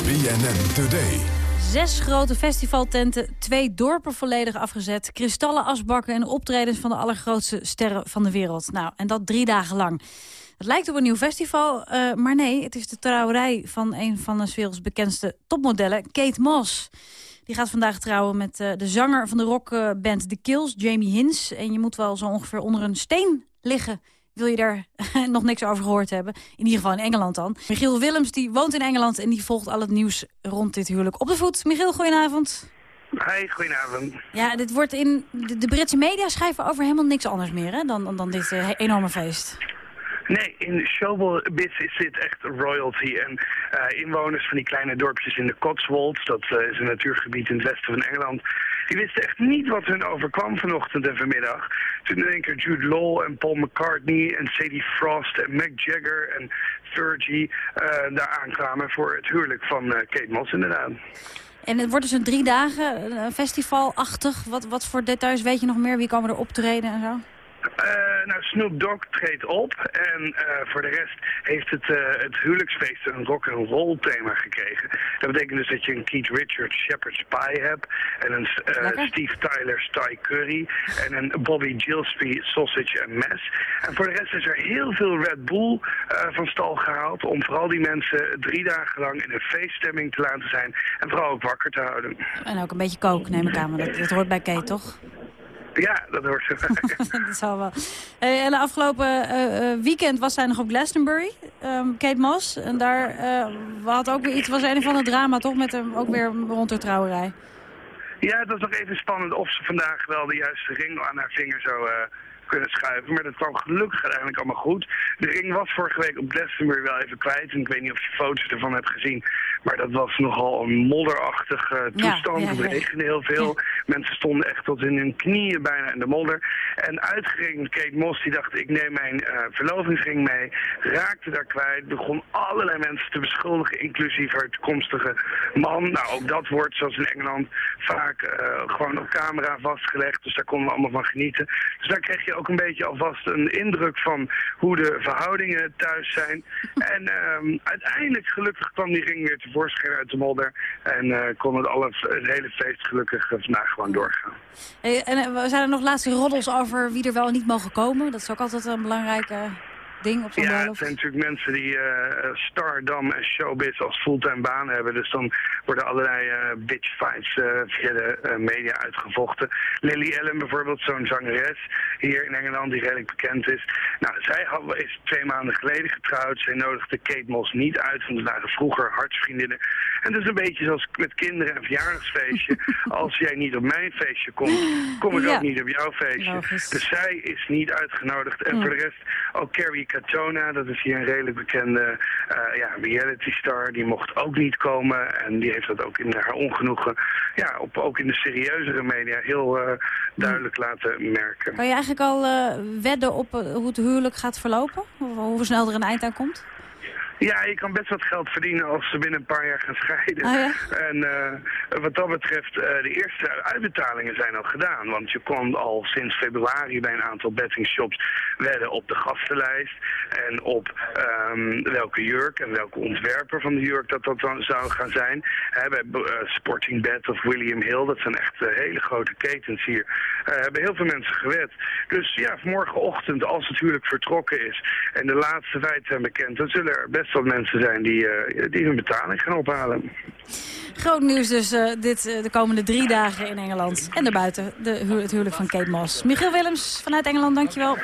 BNN Today. Zes grote festivaltenten, twee dorpen volledig afgezet... kristallen asbakken en optredens van de allergrootste sterren van de wereld. Nou, en dat drie dagen lang. Het lijkt op een nieuw festival, eh, maar nee, het is de trouwerij van een van de werelds bekendste topmodellen, Kate Moss. Die gaat vandaag trouwen met eh, de zanger van de rockband The Kills, Jamie Hins. En je moet wel zo ongeveer onder een steen liggen wil je daar nog niks over gehoord hebben. In ieder geval in Engeland dan. Michiel Willems die woont in Engeland en die volgt al het nieuws rond dit huwelijk op de voet. Michiel, goedenavond. Hi, goedenavond. Ja, dit wordt in de, de Britse media schrijven over helemaal niks anders meer hè, dan, dan, dan dit eh, enorme feest. Nee, in Showbiz is echt royalty. En eh, inwoners van die kleine dorpjes in de Cotswolds, dat eh, is een natuurgebied in het westen van Engeland, die wisten echt niet wat hun overkwam vanochtend en vanmiddag. Toen in één keer Jude Law en Paul McCartney en Sadie Frost en Mick Jagger en Fergie eh, daar aankwamen voor het huwelijk van Kate Moss inderdaad. En het wordt dus een drie dagen festivalachtig. Wat, wat voor details weet je nog meer? Wie komen er optreden en zo? Eh, nou, Snoop Dogg treedt op en eh, voor de rest heeft het, eh, het huwelijksfeest een rock and roll thema gekregen. Dat betekent dus dat je een Keith Richards Shepherd's Pie hebt en een. Steve Tyler Thai Curry en een Bobby Gillespie Sausage and Mess. En voor de rest is er heel veel Red Bull van stal gehaald om vooral die mensen drie dagen lang in een feeststemming te laten zijn en vooral ook wakker te houden. En ook een beetje kook, neem ik aan. Dat, dat hoort bij Kate, toch? Ja, dat hoort zo. dat zal wel. En de afgelopen eh, eh, weekend was zij nog op Glastonbury, ehm, Kate Moss. En daar eh, had ook weer iets, was een van het drama toch, met hem ook weer rond de trouwerij. Ja, het was nog even spannend of ze vandaag wel de juiste ring aan haar vinger zou kunnen schuiven. Maar dat kwam gelukkig uiteindelijk allemaal goed. De ring was vorige week op Glastonbury wel even kwijt. En ik weet niet of je foto's ervan hebt gezien. Maar dat was nogal een modderachtige toestand. ja, ja. Het regende heel veel. Mensen stonden echt tot in hun knieën bijna in de modder. En uitgerekend Kate Moss, die dacht ik neem mijn eh, verlovingsring mee. Raakte daar kwijt. Begon allerlei mensen te beschuldigen. Inclusief haar toekomstige man. Nou, ook dat wordt zoals in Engeland vaak eh, gewoon op camera vastgelegd. Dus daar konden we allemaal van genieten. Dus daar kreeg je ook een beetje alvast een indruk van hoe de verhoudingen thuis zijn. En ehm, uiteindelijk gelukkig kwam die ring weer tevoorschijn uit de modder. En eh, kon het, alle, het hele feest gelukkig eh, vandaag gewoon doorgaan. Hey, en eh, zijn er nog laatste roddels over wie er wel en niet mogen komen? Dat is ook altijd een belangrijk eh, ding op zo'n Ja, het bruiloft. zijn natuurlijk mensen die eh, stardom en showbiz als fulltime baan hebben. Dus dan worden allerlei eh bitch fights eh, via de media uitgevochten. Lily Allen bijvoorbeeld, zo'n zangeres hier in Engeland die redelijk bekend is. Nou, zij had, is twee maanden geleden getrouwd. Zij nodigde Kate Moss niet uit, want ze waren vroeger hartsvriendinnen. En het is een beetje zoals met kinderen en verjaardagsfeestje. Als jij niet op mijn feestje komt, kom ik Ja. ook niet op jouw feestje. Logisch. Dus zij is niet uitgenodigd. En voor de rest ook Carrie Katona, dat is hier een redelijk bekende eh, ja, reality star. Die mocht ook niet komen. En die heeft dat ook in haar ongenoegen, ja, op, ook in de serieuzere media heel eh, duidelijk laten merken. Kan je eigenlijk al eh, wedden op hoe het huwelijk gaat verlopen? Of hoe snel er een eind aan komt? Ja, je kan best wat geld verdienen als ze binnen een paar jaar gaan scheiden. Ah, ja? En eh, wat dat betreft, eh, de eerste uitbetalingen zijn al gedaan. Want je kon al sinds februari bij een aantal bettingshops wedden op de gastenlijst. En op ehm, welke jurk en welke ontwerper van de jurk dat dat dan zou gaan zijn. Bij eh, Sporting Bet of William Hill, dat zijn echt hele grote ketens hier. hebben heel veel mensen gewed. Dus ja, morgenochtend, als het huwelijk vertrokken is en de laatste feiten zijn bekend, dan zullen er best wel mensen zijn die, eh, die hun betaling gaan ophalen. Groot nieuws dus eh, dit, eh, de komende drie dagen in Engeland. En daarbuiten de hu- het huwelijk van Kate Moss. Michiel Willems vanuit Engeland, dankjewel.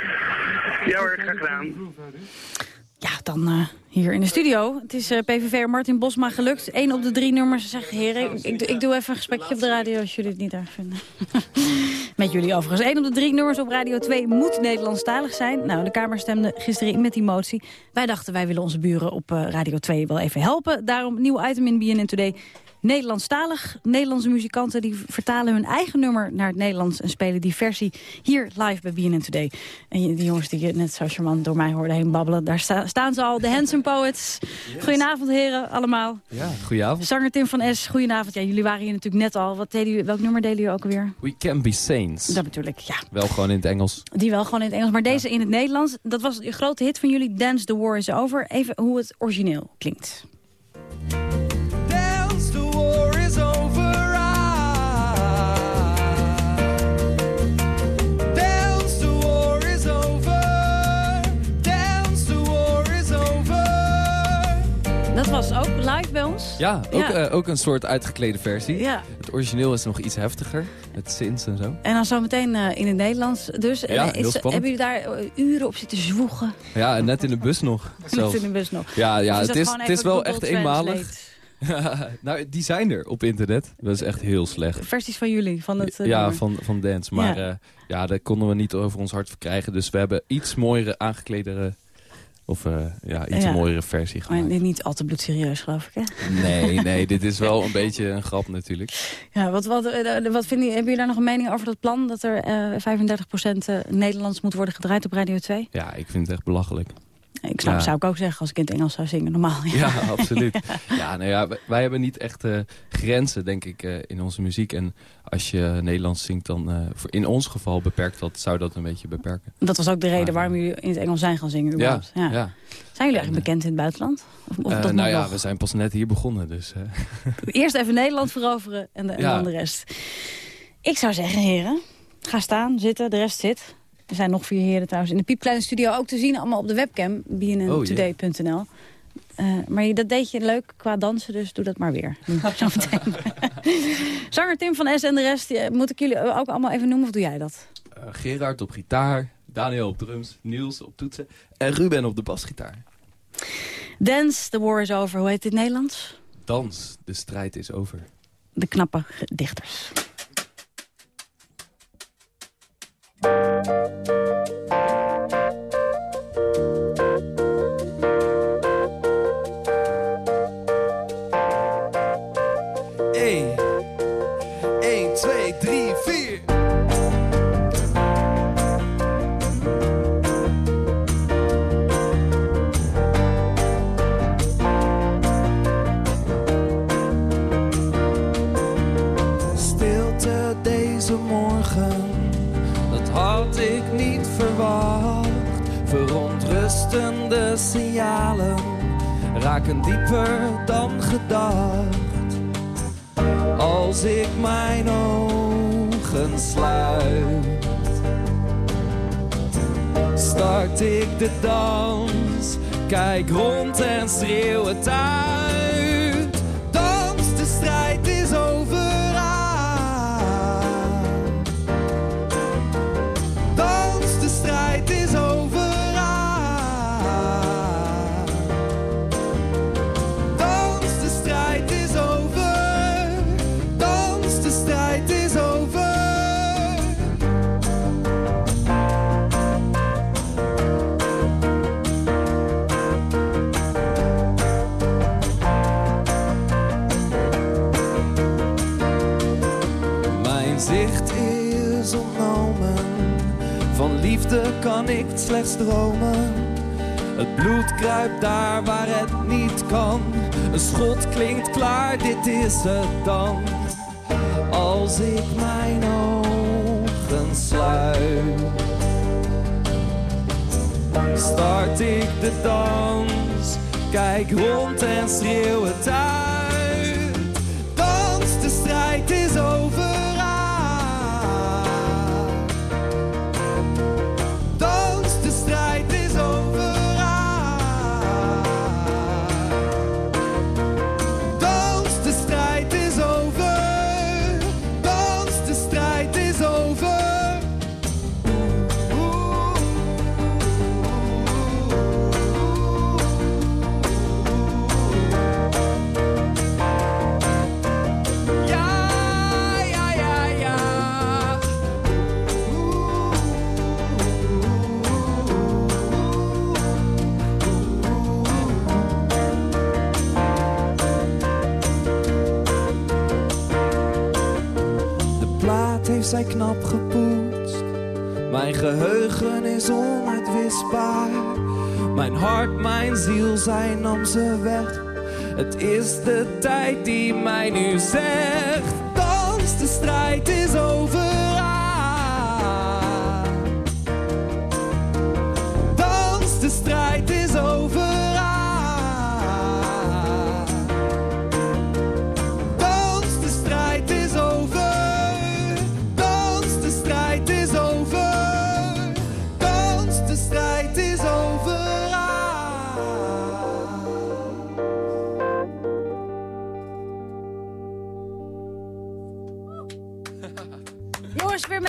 Ja hoor, graag gedaan. Ja, dan eh, hier in de studio. Het is eh PVV'er Martin Bosma gelukt. Eén op de drie nummers zeg heren. Ik, ik, doe even een gesprekje op de radio als jullie het niet erg vinden. met jullie overigens. Eén op de drie nummers op Radio 2 moet Nederlandstalig zijn. Nou, de Kamer stemde gisteren in met die motie. Wij dachten wij willen onze buren op eh, Radio 2 wel even helpen. Daarom nieuw item in BNN Today. Nederlandstalig. Nederlandse muzikanten die vertalen hun eigen nummer naar het Nederlands... en spelen die versie hier live bij BNN Today. En die jongens die je net zo charmant door mij hoorde heen babbelen... daar sta- staan ze al, de Handsome Poets. Goedenavond heren, allemaal. Ja, goedenavond. Zanger Tim van S, goedenavond. Ja, jullie waren hier natuurlijk net al. Wat deden jullie, welk nummer deden jullie ook alweer? We can be saints. Dat natuurlijk, ja. Wel gewoon in het Engels. Die wel gewoon in het Engels, maar deze in het Nederlands. Dat was een grote hit van jullie, Dance the War is Over. Even hoe het origineel klinkt. Dat was ook live bij ons. Ja, ook, Ja. eh, ook een soort uitgeklede versie. Ja. Het origineel is nog iets heftiger. Met synths en zo. En dan zometeen eh, in het Nederlands. Dus Ja, eh, is- hebben jullie daar uren op zitten zwoegen? Ja, en net in de bus nog. Net in de bus nog. Ja, ja is het is, het is wel echt eenmalig. Nou, die zijn er op internet. Dat is echt heel slecht. Versies van jullie, van het ja, nummer. van, van dance. Maar Ja. ja. ja, daar konden we niet over ons hart verkrijgen. Dus we hebben iets mooiere aangekledere... Of eh, ja, iets Ja. mooiere versie Maar gemaakt. niet al te bloedserieus, geloof ik, hè? Nee, nee, dit is wel een beetje een grap natuurlijk. Ja, wat, wat, eh, wat vinden, hebben jullie daar nog een mening over dat plan... dat er eh 35% eh, Nederlands moet worden gedraaid op Radio 2? Ja, ik vind het echt belachelijk. Ik snap, Ja. zou ik ook zeggen als ik in het Engels zou zingen, normaal. Ja, absoluut. Ja, nou ja, wij, wij hebben niet echt eh, grenzen, denk ik, eh, in onze muziek. En als je Nederlands zingt, dan eh, voor in ons geval beperkt dat, zou dat een beetje beperken. Dat was ook de reden waarom jullie in het Engels zijn gaan zingen. Ja, überhaupt. ja. Zijn jullie eigenlijk bekend in het buitenland? Of, of dat nou ja, nog? we zijn pas net hier begonnen, dus... Eerst even Nederland veroveren en, de, en Ja. dan de rest. Ik zou zeggen, heren, ga staan, zitten, de rest zit. Er zijn nog vier heren trouwens in de piepkleine studio ook te zien. Allemaal op de webcam, bnntoday.nl. Eh, maar je- dat deed je leuk qua dansen, dus doe dat maar weer. Nu, Zometeen. Zanger Tim van S en de rest, die, eh, moet ik jullie ook allemaal even noemen of doe jij dat? eh, Gerard op gitaar, Daniel op drums, Niels op toetsen en Ruben op de basgitaar. Dance, the war is over. Hoe heet dit Nederlands? Dans, de strijd is over. De knappe dichters. Raken dieper dan gedacht. Als ik mijn ogen sluit, start ik de dans. Kijk rond en schreeuw het uit. Mijn zicht is ontnomen. Van liefde kan ik slechts dromen. Het bloed kruipt daar waar het niet kan. Een schot klinkt klaar, dit is het dan. Als ik mijn ogen sluit, start ik de dans. Kijk rond en schreeuw het uit. Heeft zij knap gepoetst. Mijn geheugen is onuitwisbaar. Mijn hart, mijn ziel, zij nam ze weg. Het is de tijd die mij nu zegt. Dans, de strijd is over.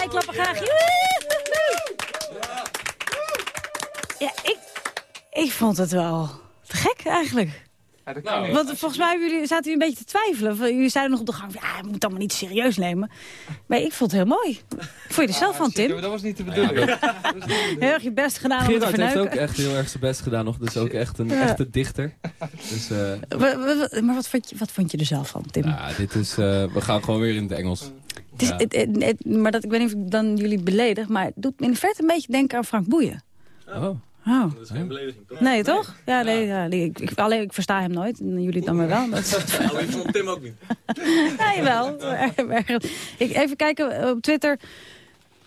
Weer meeklappen graag. Ja, ik, ik vond het wel te gek eigenlijk. Nou, Want volgens mij jullie, zaten jullie een beetje te twijfelen. Jullie zeiden nog op de gang, ja, je moet het allemaal niet serieus nemen. Maar ik vond het heel mooi. Vond je er zelf van, Tim? Dat was niet de bedoeling. Heel erg je best gedaan om het te Gerard heeft ook echt heel erg zijn best gedaan nog. Dus ook echt een Ja. echte dichter. Dus eh, Maar wat vond, je, wat vond je er zelf van, Tim? ja, dit is, eh, we gaan gewoon weer in het Engels. Het is, Ja. het- het- het- maar dat, ik weet niet of ik dan jullie beledig, maar het doet me in de verte een beetje denken aan Frank Boeien. Oh. Oh. Dat is geen belediging, toch? Nee, toch? Ja, nee, ja, nee, ik, ik, alleen, ik versta hem nooit. En jullie dan weer wel. Dat Oh, ik vond Tim ook niet. Nee, wel. Ik, even kijken eh, op Twitter.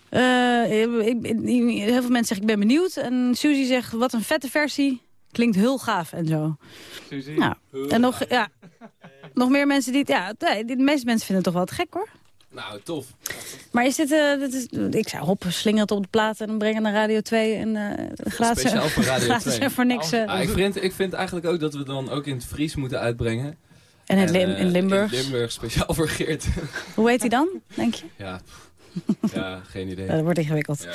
Eh, ik, ik- heel veel mensen zeggen ik ben benieuwd. En Suzy zegt wat een vette versie. Klinkt heel gaaf en zo. Suzy. Nou, en nog, ja, nog meer mensen die het... Ja, nee, de meeste mensen vinden het toch wel te gek hoor. Nou, tof. Maar is dit... eh, dit is, ik zou hop, slingeren het op de plaat en dan brengen naar Radio 2. En eh gratis, Speciaal voor Radio gratis 2. en voor niks. eh. Ah, ik, vind, ik vind eigenlijk ook dat we het dan ook in het Fries moeten uitbrengen. En Lim- eh, in Limburgs. In Limburg, speciaal voor Geert. Hoe heet hij dan, denk je? ja. ja, geen idee. Ja, dat wordt ingewikkeld. Ja.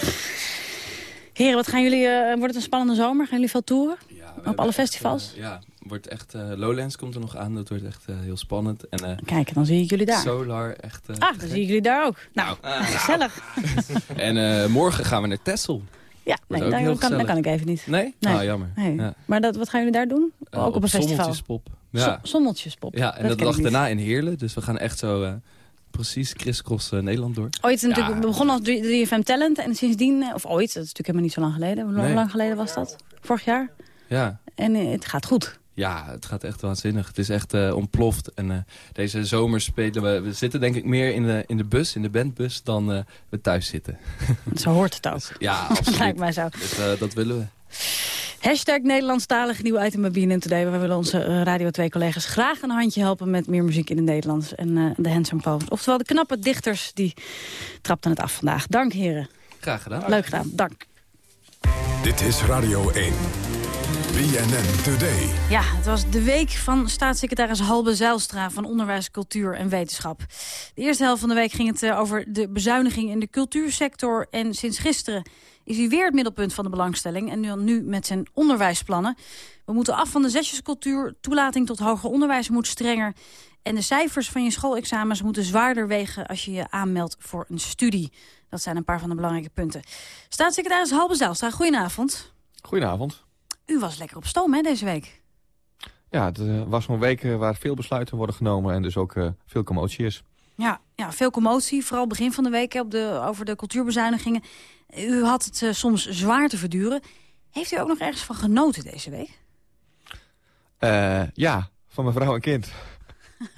Heren, wat gaan jullie, eh, wordt het een spannende zomer? Gaan jullie veel toeren? We Op alle festivals? eh, ja, wordt echt, eh, Lowlands komt er nog aan. Dat wordt echt eh, heel spannend. En, Kijk, dan zie ik jullie daar. Solar, echt... Ah, dan zie ik jullie daar ook. Nou, gezellig. En morgen gaan we naar Texel. Ja, nee, daar kan, daar kan ik even niet. Nee? Nee. Ah, jammer. Nee. Ja. Maar dat, wat gaan jullie daar doen? Ook op, een festival? Sommeltjespop. Ja. Sommeltjespop. Ja, en dat, lag daarna in Heerlen. Dus we gaan echt zo precies crisscross Nederland door. Ooit is natuurlijk, we begonnen als 3FM Talent en sindsdien, of ooit, dat is natuurlijk helemaal niet zo lang geleden. Hoe Nee. lang geleden was dat? Vorig jaar? Ja. En eh, het gaat goed. Ja, het gaat echt waanzinnig. Het is echt eh, ontploft. En eh, deze zomer spelen we... We zitten denk ik meer in de, in de bus, in de bandbus, dan eh, we thuis zitten. Zo hoort het ook. Ja, absoluut. Lijkt mij zo. Dus, eh, dat willen we. Hashtag Nederlandstalig nieuw item bij BNN Today. We willen onze Radio 2-collega's graag een handje helpen met meer muziek in het Nederlands. En eh, de Handsome Poems. Oftewel de knappe dichters, die trapten het af vandaag. Dank heren. Graag gedaan. Leuk gedaan, dank. Dit is Radio 1. BNN Today. Ja, het was de week van staatssecretaris Halbe Zijlstra van Onderwijs, Cultuur en Wetenschap. De eerste helft van de week ging het eh, over de bezuiniging in de cultuursector. En sinds gisteren is hij weer het middelpunt van de belangstelling. En dan nu met zijn onderwijsplannen. We moeten af van de zesjescultuur. Toelating tot hoger onderwijs moet strenger. En de cijfers van je schoolexamens moeten zwaarder wegen als je je aanmeldt voor een studie. Dat zijn een paar van de belangrijke punten. Staatssecretaris Halbe Zijlstra, goedenavond. Goedenavond. U was lekker op stoom hè, deze week. Ja, het eh, was een week eh, waar veel besluiten worden genomen en dus ook eh, veel commotie is. Ja, ja, veel commotie, vooral begin van de week op de, over de cultuurbezuinigingen. U had het soms zwaar te verduren. Heeft u ook nog ergens van genoten deze week? Ja, van mijn vrouw en kind.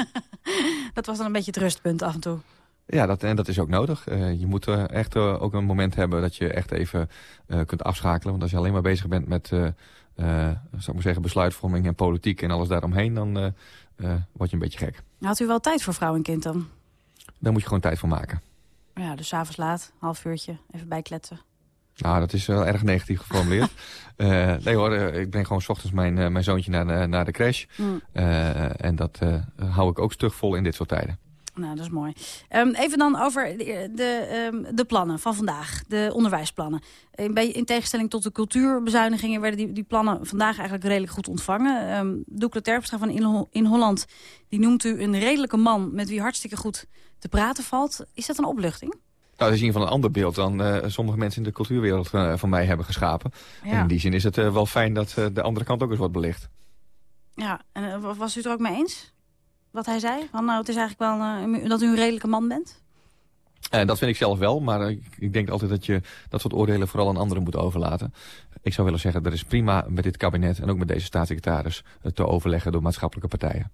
Dat was dan een beetje het rustpunt af en toe. Ja, dat, en dat is ook nodig. Eh, je moet eh, echt eh, ook een moment hebben dat je echt even kunt afschakelen. Want als je alleen maar bezig bent met, zou ik maar zeggen, besluitvorming en politiek en alles daaromheen, dan word je een beetje gek. Had u wel tijd voor vrouw en kind dan? Daar moet je gewoon tijd voor maken. Ja, dus 's avonds laat, half uurtje, even bijkletsen. Nou, dat is wel erg negatief geformuleerd. Nee hoor, ik breng gewoon 's ochtends mijn, mijn zoontje naar, de- naar de crash. Mm. En dat hou ik ook stug vol in dit soort tijden. Nou, dat is mooi. Ehm, even dan over de, de, ehm, de plannen van vandaag, de onderwijsplannen. In, in tegenstelling tot de cultuurbezuinigingen werden die, die plannen vandaag eigenlijk redelijk goed ontvangen. Um, Doekle Terpstra van in, Ho- in Holland, die noemt u een redelijke man met wie hartstikke goed te praten valt. Is dat een opluchting? Nou, dat is in ieder geval een ander beeld dan eh, sommige mensen in de cultuurwereld eh, van mij hebben geschapen. Ja. En in die zin is het eh, wel fijn dat de andere kant ook eens wordt belicht. Ja, en wa- was u het er ook mee eens? Wat hij zei? Van, nou, het is eigenlijk wel eh, dat u een redelijke man bent? En dat vind ik zelf wel, maar eh, ik, ik denk altijd dat je dat soort oordelen vooral aan anderen moet overlaten. Ik zou willen zeggen, er is prima met dit kabinet en ook met deze staatssecretaris te overleggen door maatschappelijke partijen.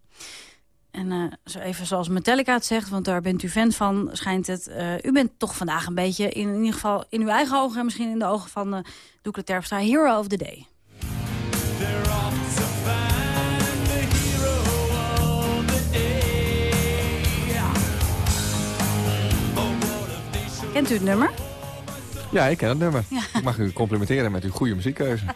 En eh, zo even zoals Metallica het zegt, want daar bent u fan van, schijnt het. eh, u bent toch vandaag een beetje, in, in ieder geval in uw eigen ogen... en misschien in de ogen van uh, Doekle Terpstra, hero of the day. Kent u het nummer? Ja, ik ken het nummer. Ja. Ik mag u complimenteren met uw goede muziekkeuze.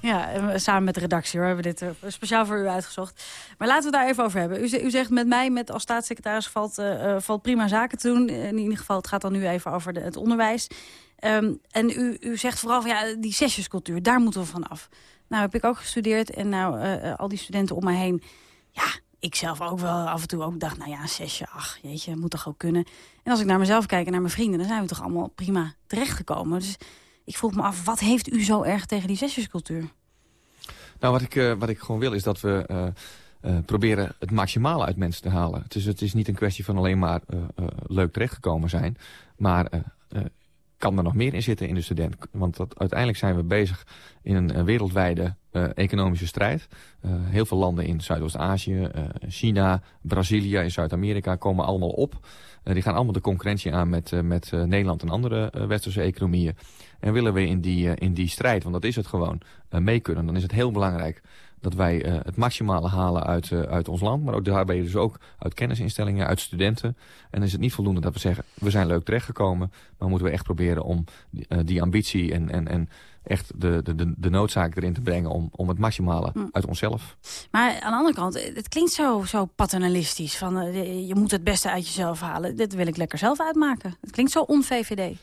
Ja, en samen met de redactie hoor, hebben we dit eh, speciaal voor u uitgezocht. Maar laten we het daar even over hebben. U, ze- u zegt met mij, met als staatssecretaris, valt, eh, eh, valt prima zaken te doen. In ieder geval, het gaat dan nu even over de, het onderwijs. Ehm, en u, u zegt vooral van ja, die sessiescultuur, daar moeten we van af. Nou heb ik ook gestudeerd en nou eh, eh, al die studenten om mij heen. Ja, ik zelf ook wel af en toe ook dacht, nou ja, een zesje, ach jeetje, moet toch ook kunnen. En als ik naar mezelf kijk en naar mijn vrienden, dan zijn we toch allemaal prima terechtgekomen. Dus ik vroeg me af, wat heeft u zo erg tegen die sessiescultuur? Nou, wat ik, eh, wat ik gewoon wil is dat we eh, eh, proberen het maximale uit mensen te halen. Is, het is niet een kwestie van alleen maar leuk terechtgekomen zijn. Maar kan er nog meer in zitten in de student? Want dat, uiteindelijk zijn we bezig in een, eh, wereldwijde eh, economische strijd. Eh, heel veel landen in Zuidoost-Azië, China, Brazilië, in Zuid-Amerika komen allemaal op. Die gaan allemaal de concurrentie aan met, met Nederland en andere westerse economieën. En willen we in die, in die strijd, want dat is het gewoon, mee kunnen... dan is het heel belangrijk dat wij eh, het maximale halen uit, eh, uit ons land. Maar ook daarbij dus ook uit kennisinstellingen, uit studenten. En is het niet voldoende dat we zeggen, we zijn leuk terechtgekomen. Maar moeten we echt proberen om die, eh, die ambitie en, en, en echt de, de, de, de noodzaak erin te brengen... om, om het maximale Hm. uit onszelf. Maar aan de andere kant, het klinkt zo, zo paternalistisch. Van, je moet het beste uit jezelf halen. Dit wil ik lekker zelf uitmaken. Het klinkt zo on-VVD.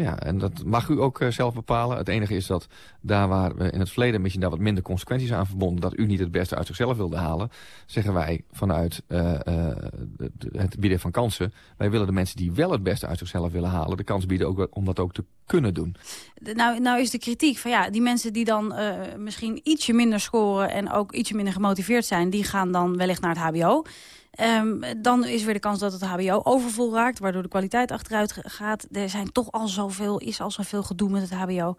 Ja, en dat mag u ook eh, zelf bepalen. Het enige is dat daar waar we in het verleden misschien daar wat minder consequenties aan verbonden... dat u niet het beste uit zichzelf wilde halen... zeggen wij vanuit eh, eh, het bieden van kansen... wij willen de mensen die wel het beste uit zichzelf willen halen... de kans bieden ook, om dat ook te kunnen doen. Nou, nou is de kritiek van ja, die mensen die dan misschien ietsje minder scoren... en ook ietsje minder gemotiveerd zijn, die gaan dan wellicht naar het hbo. Ehm, dan is weer de kans dat het hbo overvol raakt, waardoor de kwaliteit achteruit gaat. Er zijn toch al zoveel, is al zoveel gedoe met het hbo.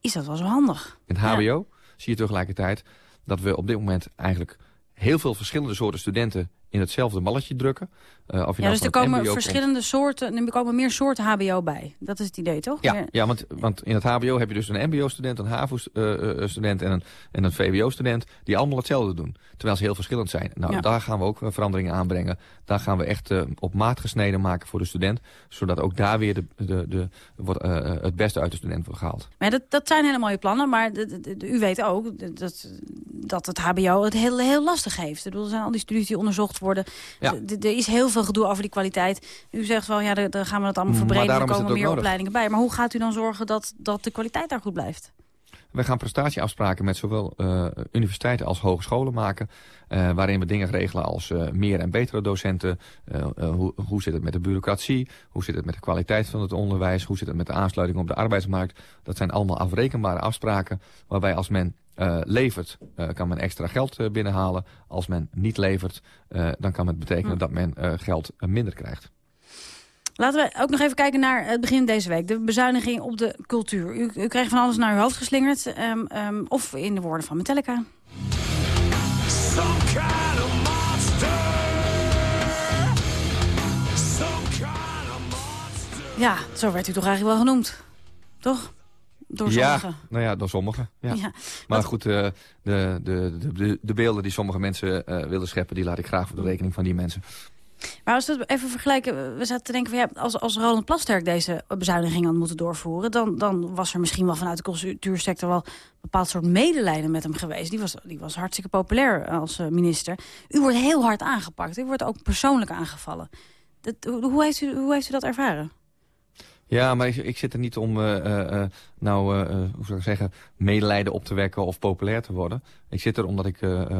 Is dat wel zo handig? In het hbo zie je tegelijkertijd dat we op dit moment eigenlijk... heel veel verschillende soorten studenten in hetzelfde balletje drukken. Eh, of je Ja, nou dus er komen MBO komt- verschillende soorten, er komen meer soorten hbo bij. Dat is het idee, toch? Ja, ja want, want in het hbo heb je dus een mbo-student, een havo-student en een, en een vwo-student... die allemaal hetzelfde doen, terwijl ze heel verschillend zijn. Nou, Ja. daar gaan we ook eh, veranderingen aanbrengen. Daar gaan we echt eh, op maat gesneden maken voor de student... zodat ook daar weer de, de, de, wordt, het beste uit de student wordt gehaald. Maar dat, dat zijn hele mooie plannen, maar de- de- de- u weet ook dat, dat het hbo het heel, heel lastig heeft. Ik bedoel, er zijn al die studies die onderzocht worden. Ja. D- Er is heel veel gedoe over die kwaliteit. U zegt wel, ja, daar daar gaan we dat allemaal Maar verbreden. Er komen meer nodig. opleidingen bij. Maar hoe gaat u dan zorgen dat, dat de kwaliteit daar goed blijft? We gaan prestatieafspraken met zowel eh, universiteiten als hogescholen maken... eh, waarin we dingen regelen als eh, meer en betere docenten. hoe, hoe zit het met de bureaucratie? Hoe zit het met de kwaliteit van het onderwijs? Hoe zit het met de aansluiting op de arbeidsmarkt? Dat zijn allemaal afrekenbare afspraken... waarbij als men eh, levert, eh, kan men extra geld eh, binnenhalen. Als men niet levert, eh, dan kan het betekenen Hm. dat men eh, geld minder krijgt. Laten we ook nog even kijken naar het begin deze week. De bezuiniging op de cultuur. U, u kreeg van alles naar uw hoofd geslingerd. ehm, ehm, of in de woorden van Metallica. Some kind of monster. Some kind of monster. Ja, zo werd u toch eigenlijk wel genoemd. Toch? Door ja, sommigen. nou ja, door sommigen. Ja. Ja. Maar goed, eh, de, de, de, de, de beelden die sommige mensen eh, willen scheppen... die laat ik graag voor de rekening van die mensen. Maar als we het even vergelijken, we zaten te denken van ja, als, als Roland Plasterk deze bezuiniging had moeten doorvoeren, dan, dan was er misschien wel vanuit de cultuursector wel een bepaald soort medelijden met hem geweest. Die was, die was hartstikke populair als eh, minister. U wordt heel hard aangepakt, u wordt ook persoonlijk aangevallen. Dat, hoe heeft u, hoe heeft u dat ervaren? Ja, maar ik, ik zit er niet om, eh, eh, eh, nou, hoe zou ik zeggen, medelijden op te wekken of populair te worden. Ik zit er omdat ik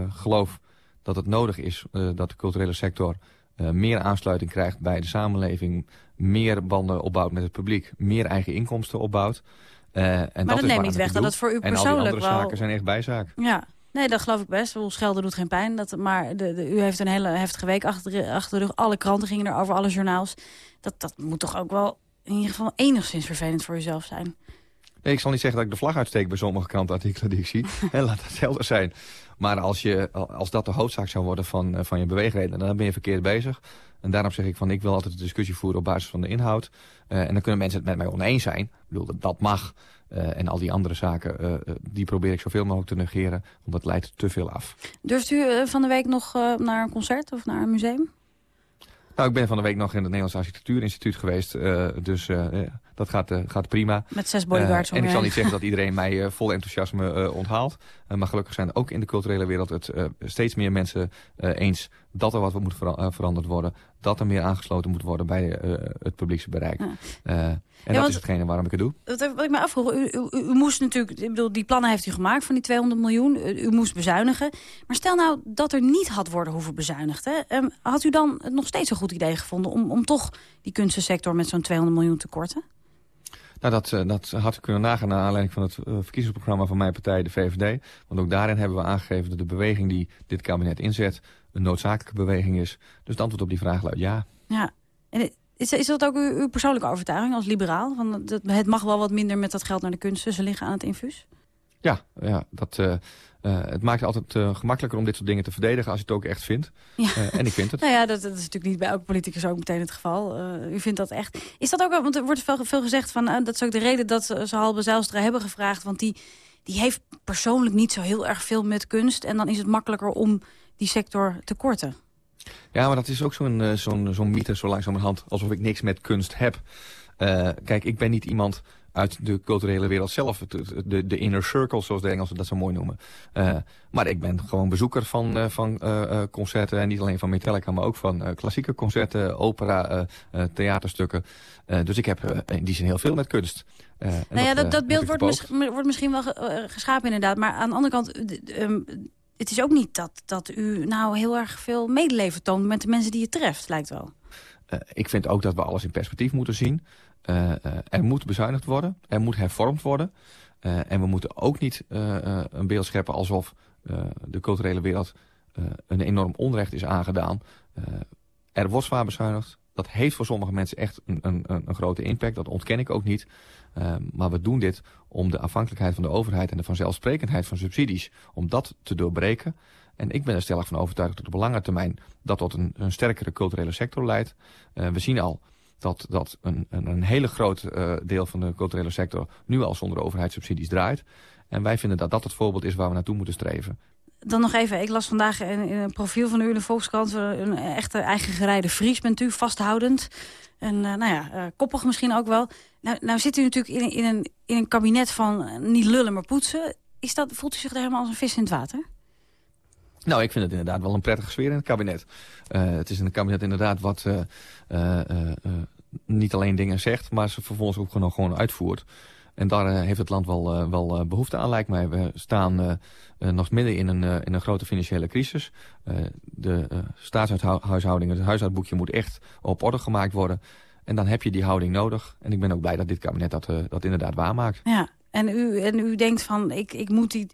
geloof dat het nodig is dat de culturele sector meer aansluiting krijgt bij de samenleving, meer banden opbouwt met het publiek, meer eigen inkomsten opbouwt. En dat dat neemt niet weg dat het voor u En al die persoonlijk andere wel- zaken zijn echt bijzaak. Ja, nee, dat geloof ik best. Schelden doet geen pijn. Dat, maar de, de, u heeft een hele heftige week achter, de- achter de rug. Alle kranten gingen erover, alle journaals. Dat, dat moet toch ook wel in ieder geval enigszins vervelend voor uzelf zijn. Nee, ik zal niet zeggen dat ik de vlag uitsteek bij sommige krantartikelen die ik zie. Hè, laat dat helder zijn. Maar als, je, als dat de hoofdzaak zou worden van, eh, van je beweegreden, dan ben je verkeerd bezig. En daarom zeg ik van, ik wil altijd de discussie voeren op basis van de inhoud. Eh, en dan kunnen mensen het met mij oneens zijn. Ik bedoel, dat- dat mag. Eh, en al die andere zaken, die probeer ik zoveel mogelijk te negeren. Want dat leidt te veel af. Durft u van de week nog naar een concert of naar een museum? Nou, ik ben van de week nog in het Nederlands Architectuurinstituut geweest. eh, dus eh, dat gaat, eh, gaat prima. Met zes bodyguards En ik zal niet zeggen dat iedereen mij vol enthousiasme onthaalt. Eh, maar gelukkig zijn ook in de culturele wereld het eh, steeds meer mensen eh, eens dat er wat moet vera- veranderd worden. Dat er meer aangesloten moet worden bij het publiekse bereik. Ja. En dat want- is hetgene waarom ik het doe. Wat, wat ik me afvroeg, u, u, u- moest natuurlijk, ik bedoel, die plannen heeft u gemaakt van die 200 miljoen. U, u moest bezuinigen. Maar stel nou dat er niet had worden hoeven bezuinigd. Hè? Ehm, had u dan nog steeds een goed idee gevonden om, om toch die kunstensector met zo'n 200 miljoen te korten? Nou, dat, eh, dat had ik kunnen nagaan naar aanleiding van het eh, verkiezingsprogramma van mijn partij, de VVD. Want ook daarin hebben we aangegeven dat de beweging die dit kabinet inzet een noodzakelijke beweging is. Dus het antwoord op die vraag luidt ja. Ja. En het- Is, is dat ook uw, uw persoonlijke overtuiging als liberaal? Van dat, het mag wel wat minder met dat geld naar de kunst tussen liggen aan het infuus? Ja, ja dat, eh, eh, het maakt het altijd eh, gemakkelijker om dit soort dingen te verdedigen als je het ook echt vindt. Ja. Eh, en ik vind het. Nou ja, dat, dat is natuurlijk niet bij elke politicus ook meteen het geval. U vindt dat echt. Is dat ook, want er wordt veel, veel gezegd van, dat is ook de reden dat ze Halbe Zijlstra hebben gevraagd. Want die, die heeft persoonlijk niet zo heel erg veel met kunst. En dan is het makkelijker om die sector te korten. Ja, maar dat is ook zo'n zo'n zo'n mythe, zo langzamerhand, alsof ik niks met kunst heb. Kijk, ik ben niet iemand uit de culturele wereld zelf, het- de, de inner circle, zoals de Engelsen dat zo mooi noemen. Eh, maar ik ben gewoon bezoeker van, eh, van eh, concerten, en niet alleen van Metallica, maar ook van klassieke concerten, opera, theaterstukken. Dus ik heb in die zin heel veel met kunst. Nou ja, dat, eh, dat heb beeld wordt, mis- wordt misschien wel ge- geschapen inderdaad. Maar aan de andere kant, eh, ehm, het is ook niet dat, dat u nou heel erg veel medeleven toont met de mensen die je treft, lijkt wel. Ik vind ook dat we alles in perspectief moeten zien. Eh, eh, er moet bezuinigd worden, er moet hervormd worden. Eh, en we moeten ook niet een beeld scheppen alsof de culturele wereld een enorm onrecht is aangedaan. Er wordt zwaar bezuinigd. Dat heeft voor sommige mensen echt een, een, een grote impact. Dat ontken ik ook niet. Eh, maar we doen dit om de afhankelijkheid van de overheid en de vanzelfsprekendheid van subsidies, om dat te doorbreken. En ik ben er stellig van overtuigd dat op lange termijn dat tot een, een sterkere culturele sector leidt. We zien al dat, dat een, een, een hele groot eh, deel van de culturele sector nu al zonder overheidssubsidies draait. En wij vinden dat dat het voorbeeld is waar we naartoe moeten streven. Dan nog even, ik las vandaag in, in een profiel van u in de Volkskrant... een echte eigen gerijde Fries bent u, vasthoudend. En eh, nou ja, eh, koppig misschien ook wel. Nou, nou zit u natuurlijk in, in, een, in een kabinet van eh, niet lullen, maar poetsen. Is dat, voelt u zich daar helemaal als een vis in het water? Nou, ik vind het inderdaad wel een prettige sfeer in het kabinet. Eh, het is een kabinet inderdaad wat eh, eh, eh, eh, niet alleen dingen zegt, maar ze vervolgens ook gewoon, gewoon uitvoert. En daar eh, heeft het land wel, eh, wel eh, behoefte aan, lijkt mij. We staan nog midden in een, in een grote financiële crisis. De staatshuishouding, het huishoudboekje moet echt op orde gemaakt worden. En dan heb je die houding nodig. En ik ben ook blij dat dit kabinet dat, dat inderdaad waarmaakt. Ja, en u, en u denkt van, ik, ik moet die...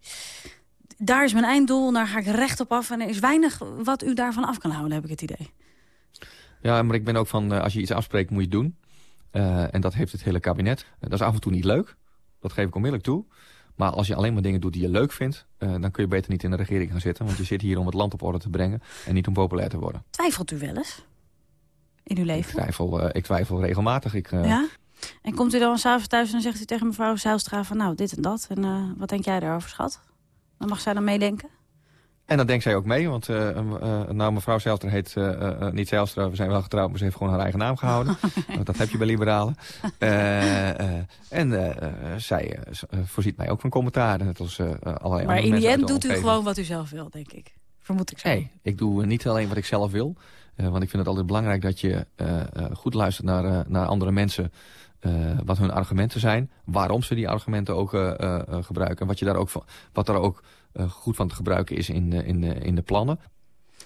Daar is mijn einddoel, daar ga ik recht op af. En er is weinig wat u daarvan af kan houden, heb ik het idee. Ja, maar ik ben ook van, eh, als je iets afspreekt, moet je het doen. Uh, en dat heeft het hele kabinet. Uh, dat is af en toe niet leuk. Dat geef ik onmiddellijk toe. Maar als je alleen maar dingen doet die je leuk vindt... Uh, dan kun je beter niet in de regering gaan zitten. Want je zit hier om het land op orde te brengen... en niet om populair te worden. Twijfelt u wel eens? In uw leven? Ik twijfel, uh, ik twijfel regelmatig. Ik. Ja? En komt u dan s'avonds thuis en zegt u tegen mevrouw Zijlstra... van nou, dit en dat. En wat denk jij daarover, schat? Dan mag zij dan meedenken? En dan denkt zij ook mee, want uh, uh, nou, mevrouw Zijlstra heet uh, niet Zijlstra. We zijn wel getrouwd, maar ze heeft gewoon haar eigen naam gehouden. want dat heb je bij liberalen. en zij voorziet mij ook van commentaar. Net als allerlei maar in die end doet u gewoon wat u zelf wil, denk ik. Vermoed ik zo. Nee, ik doe niet alleen wat ik zelf wil. want ik vind het altijd belangrijk dat je goed luistert naar, naar andere mensen... wat hun argumenten zijn, waarom ze die argumenten ook gebruiken... en wat, je daar ook, wat daar ook uh, goed van te gebruiken is in, uh, in, uh, in de plannen.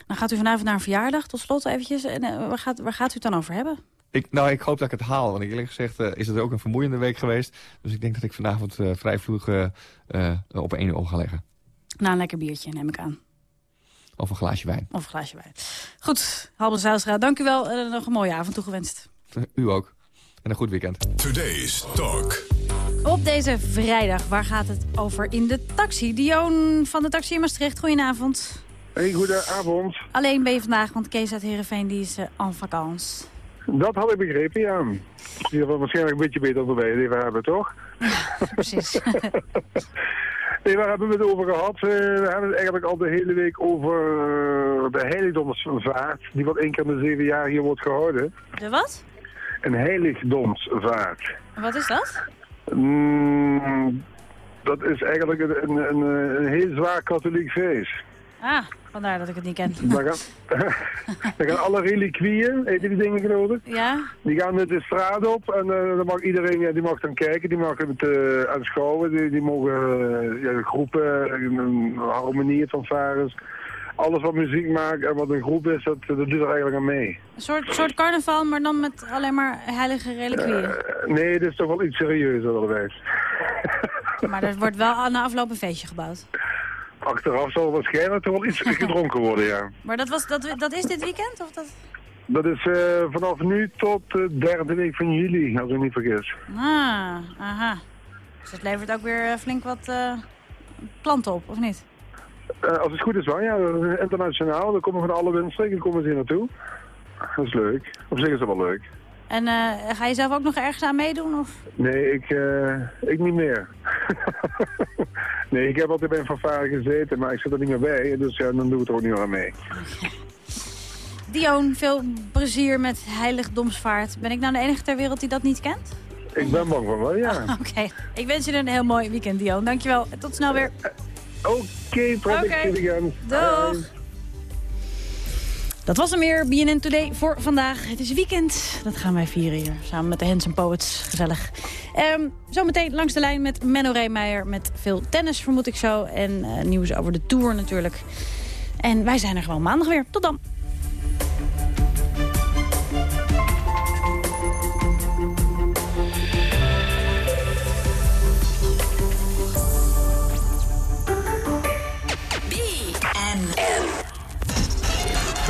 Dan gaat u vanavond naar een verjaardag, tot slot eventjes. En waar, gaat, waar gaat u het dan over hebben? Ik, nou, ik hoop dat ik het haal. Want eerlijk gezegd is het ook een vermoeiende week geweest. Dus ik denk dat ik vanavond vrij vroeg op één uur ga leggen. Na een lekker biertje, neem ik aan. Of een glaasje wijn. Of een glaasje wijn. Goed, Halbe Zijlstra, dank u wel. En nog een mooie avond toegewenst. U ook. En een goed weekend. Today's Talk. Op deze vrijdag, waar gaat het over in de taxi? Dion van de taxi in Maastricht, goedenavond. Hey, goedenavond. Alleen ben je vandaag, want Kees uit Heerenveen die is uh, en vakantie. Dat had ik begrepen, ja. Die was waarschijnlijk een beetje beter dan wij die we hebben, toch? Ja, precies. nee, waar hebben we het over gehad? Uh, we hebben het eigenlijk al de hele week over uh, de heiligdomsvaart, die wat één keer in de zeven jaar hier wordt gehouden. De wat? Een heiligdomsvaart. Wat is dat? Mm, dat is eigenlijk een, een, een, een, heel zwaar katholiek feest. Ah, vandaar dat ik het niet ken. Daar gaan, daar gaan alle reliquieën, heet die dingen geloof ik? Ja. Die gaan met de straat op en uh, dan mag iedereen die mag dan kijken, die mag het uh, aanschouwen, die, die mogen uh, ja, groepen, een harmonie van varens. Alles wat muziek maakt en wat een groep is, dat, dat doet er eigenlijk aan mee. Een soort, soort carnaval, maar dan met alleen maar heilige reliquieën? nee, dit is toch wel iets serieuzer dan wijs. maar er wordt wel aan de afloop een feestje gebouwd? Achteraf zal waarschijnlijk toch wel iets gedronken worden, ja. Maar dat, was, dat, dat is dit weekend? Of dat... Dat is eh, vanaf nu tot de derde week van juli, als ik me niet vergis. Ah, aha. Dus dat levert ook weer eh, flink wat eh, klanten op, of niet? Eh, als het goed is wel, ja. Internationaal. Dan komen van alle windstreken komen ze hier naartoe. Dat is leuk. Op zich is dat wel leuk. En eh, ga je zelf ook nog ergens aan meedoen? Of? Nee, ik, eh, ik niet meer. nee, ik heb altijd bij een fanfare gezeten, maar ik zit er niet meer bij. Dus ja, dan doen we het er ook niet meer aan mee. Dion, veel plezier met heiligdomsvaart. Ben ik nou de enige ter wereld die dat niet kent? Ik ben bang van wel, ja. Oké, ik wens je een heel mooi weekend, Dion. Dankjewel. Tot snel weer. Oké, weekend. Doeg. Dat was hem weer, BNN Today voor vandaag. Het is weekend. Dat gaan wij vieren hier, samen met de Hanson Poets. Gezellig. Ehm, zometeen langs de lijn met Menno Reemeijer. Met veel tennis, vermoed ik zo. En eh, nieuws over de Tour natuurlijk. En wij zijn er gewoon maandag weer. Tot dan.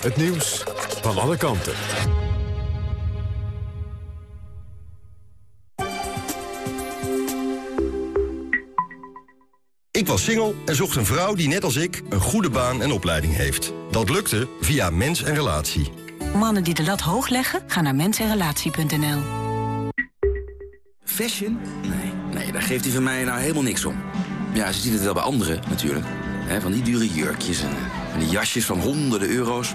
Het nieuws van alle kanten. Ik was single en zocht een vrouw die net als ik een goede baan en opleiding heeft. Dat lukte via Mens en Relatie. Mannen die de lat hoog leggen, gaan naar mensenrelatie.nl. Fashion? Nee, nee, daar geeft hij van mij nou helemaal niks om. Ja, ze ziet het wel bij anderen natuurlijk. Hè, van die dure jurkjes en, en die jasjes van honderden euro's.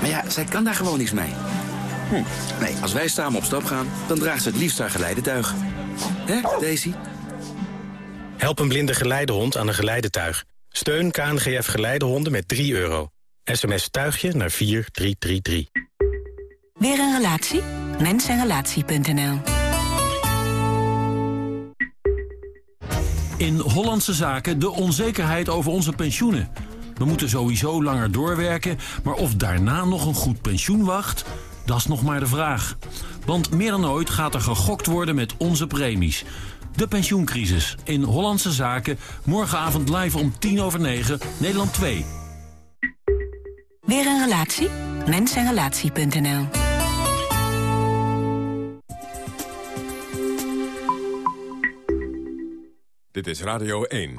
Maar ja, zij kan daar gewoon niks mee. Hm. Nee, als wij samen op stap gaan, dan draagt ze het liefst haar geleidetuig. Hè, Daisy? Help een blinde geleidehond aan een geleidetuig. Steun KNGF Geleidehonden met 3 euro. SMS tuigje naar 4333. Weer een relatie? Mensenrelatie.nl In Hollandse zaken de onzekerheid over onze pensioenen. We moeten sowieso langer doorwerken, maar of daarna nog een goed pensioen wacht, dat is nog maar de vraag. Want meer dan ooit gaat er gegokt worden met onze premies. De pensioencrisis in Hollandse zaken, morgenavond live om tien over negen, Nederland 2. Weer een relatie? Mensenrelatie.nl Dit is Radio 1.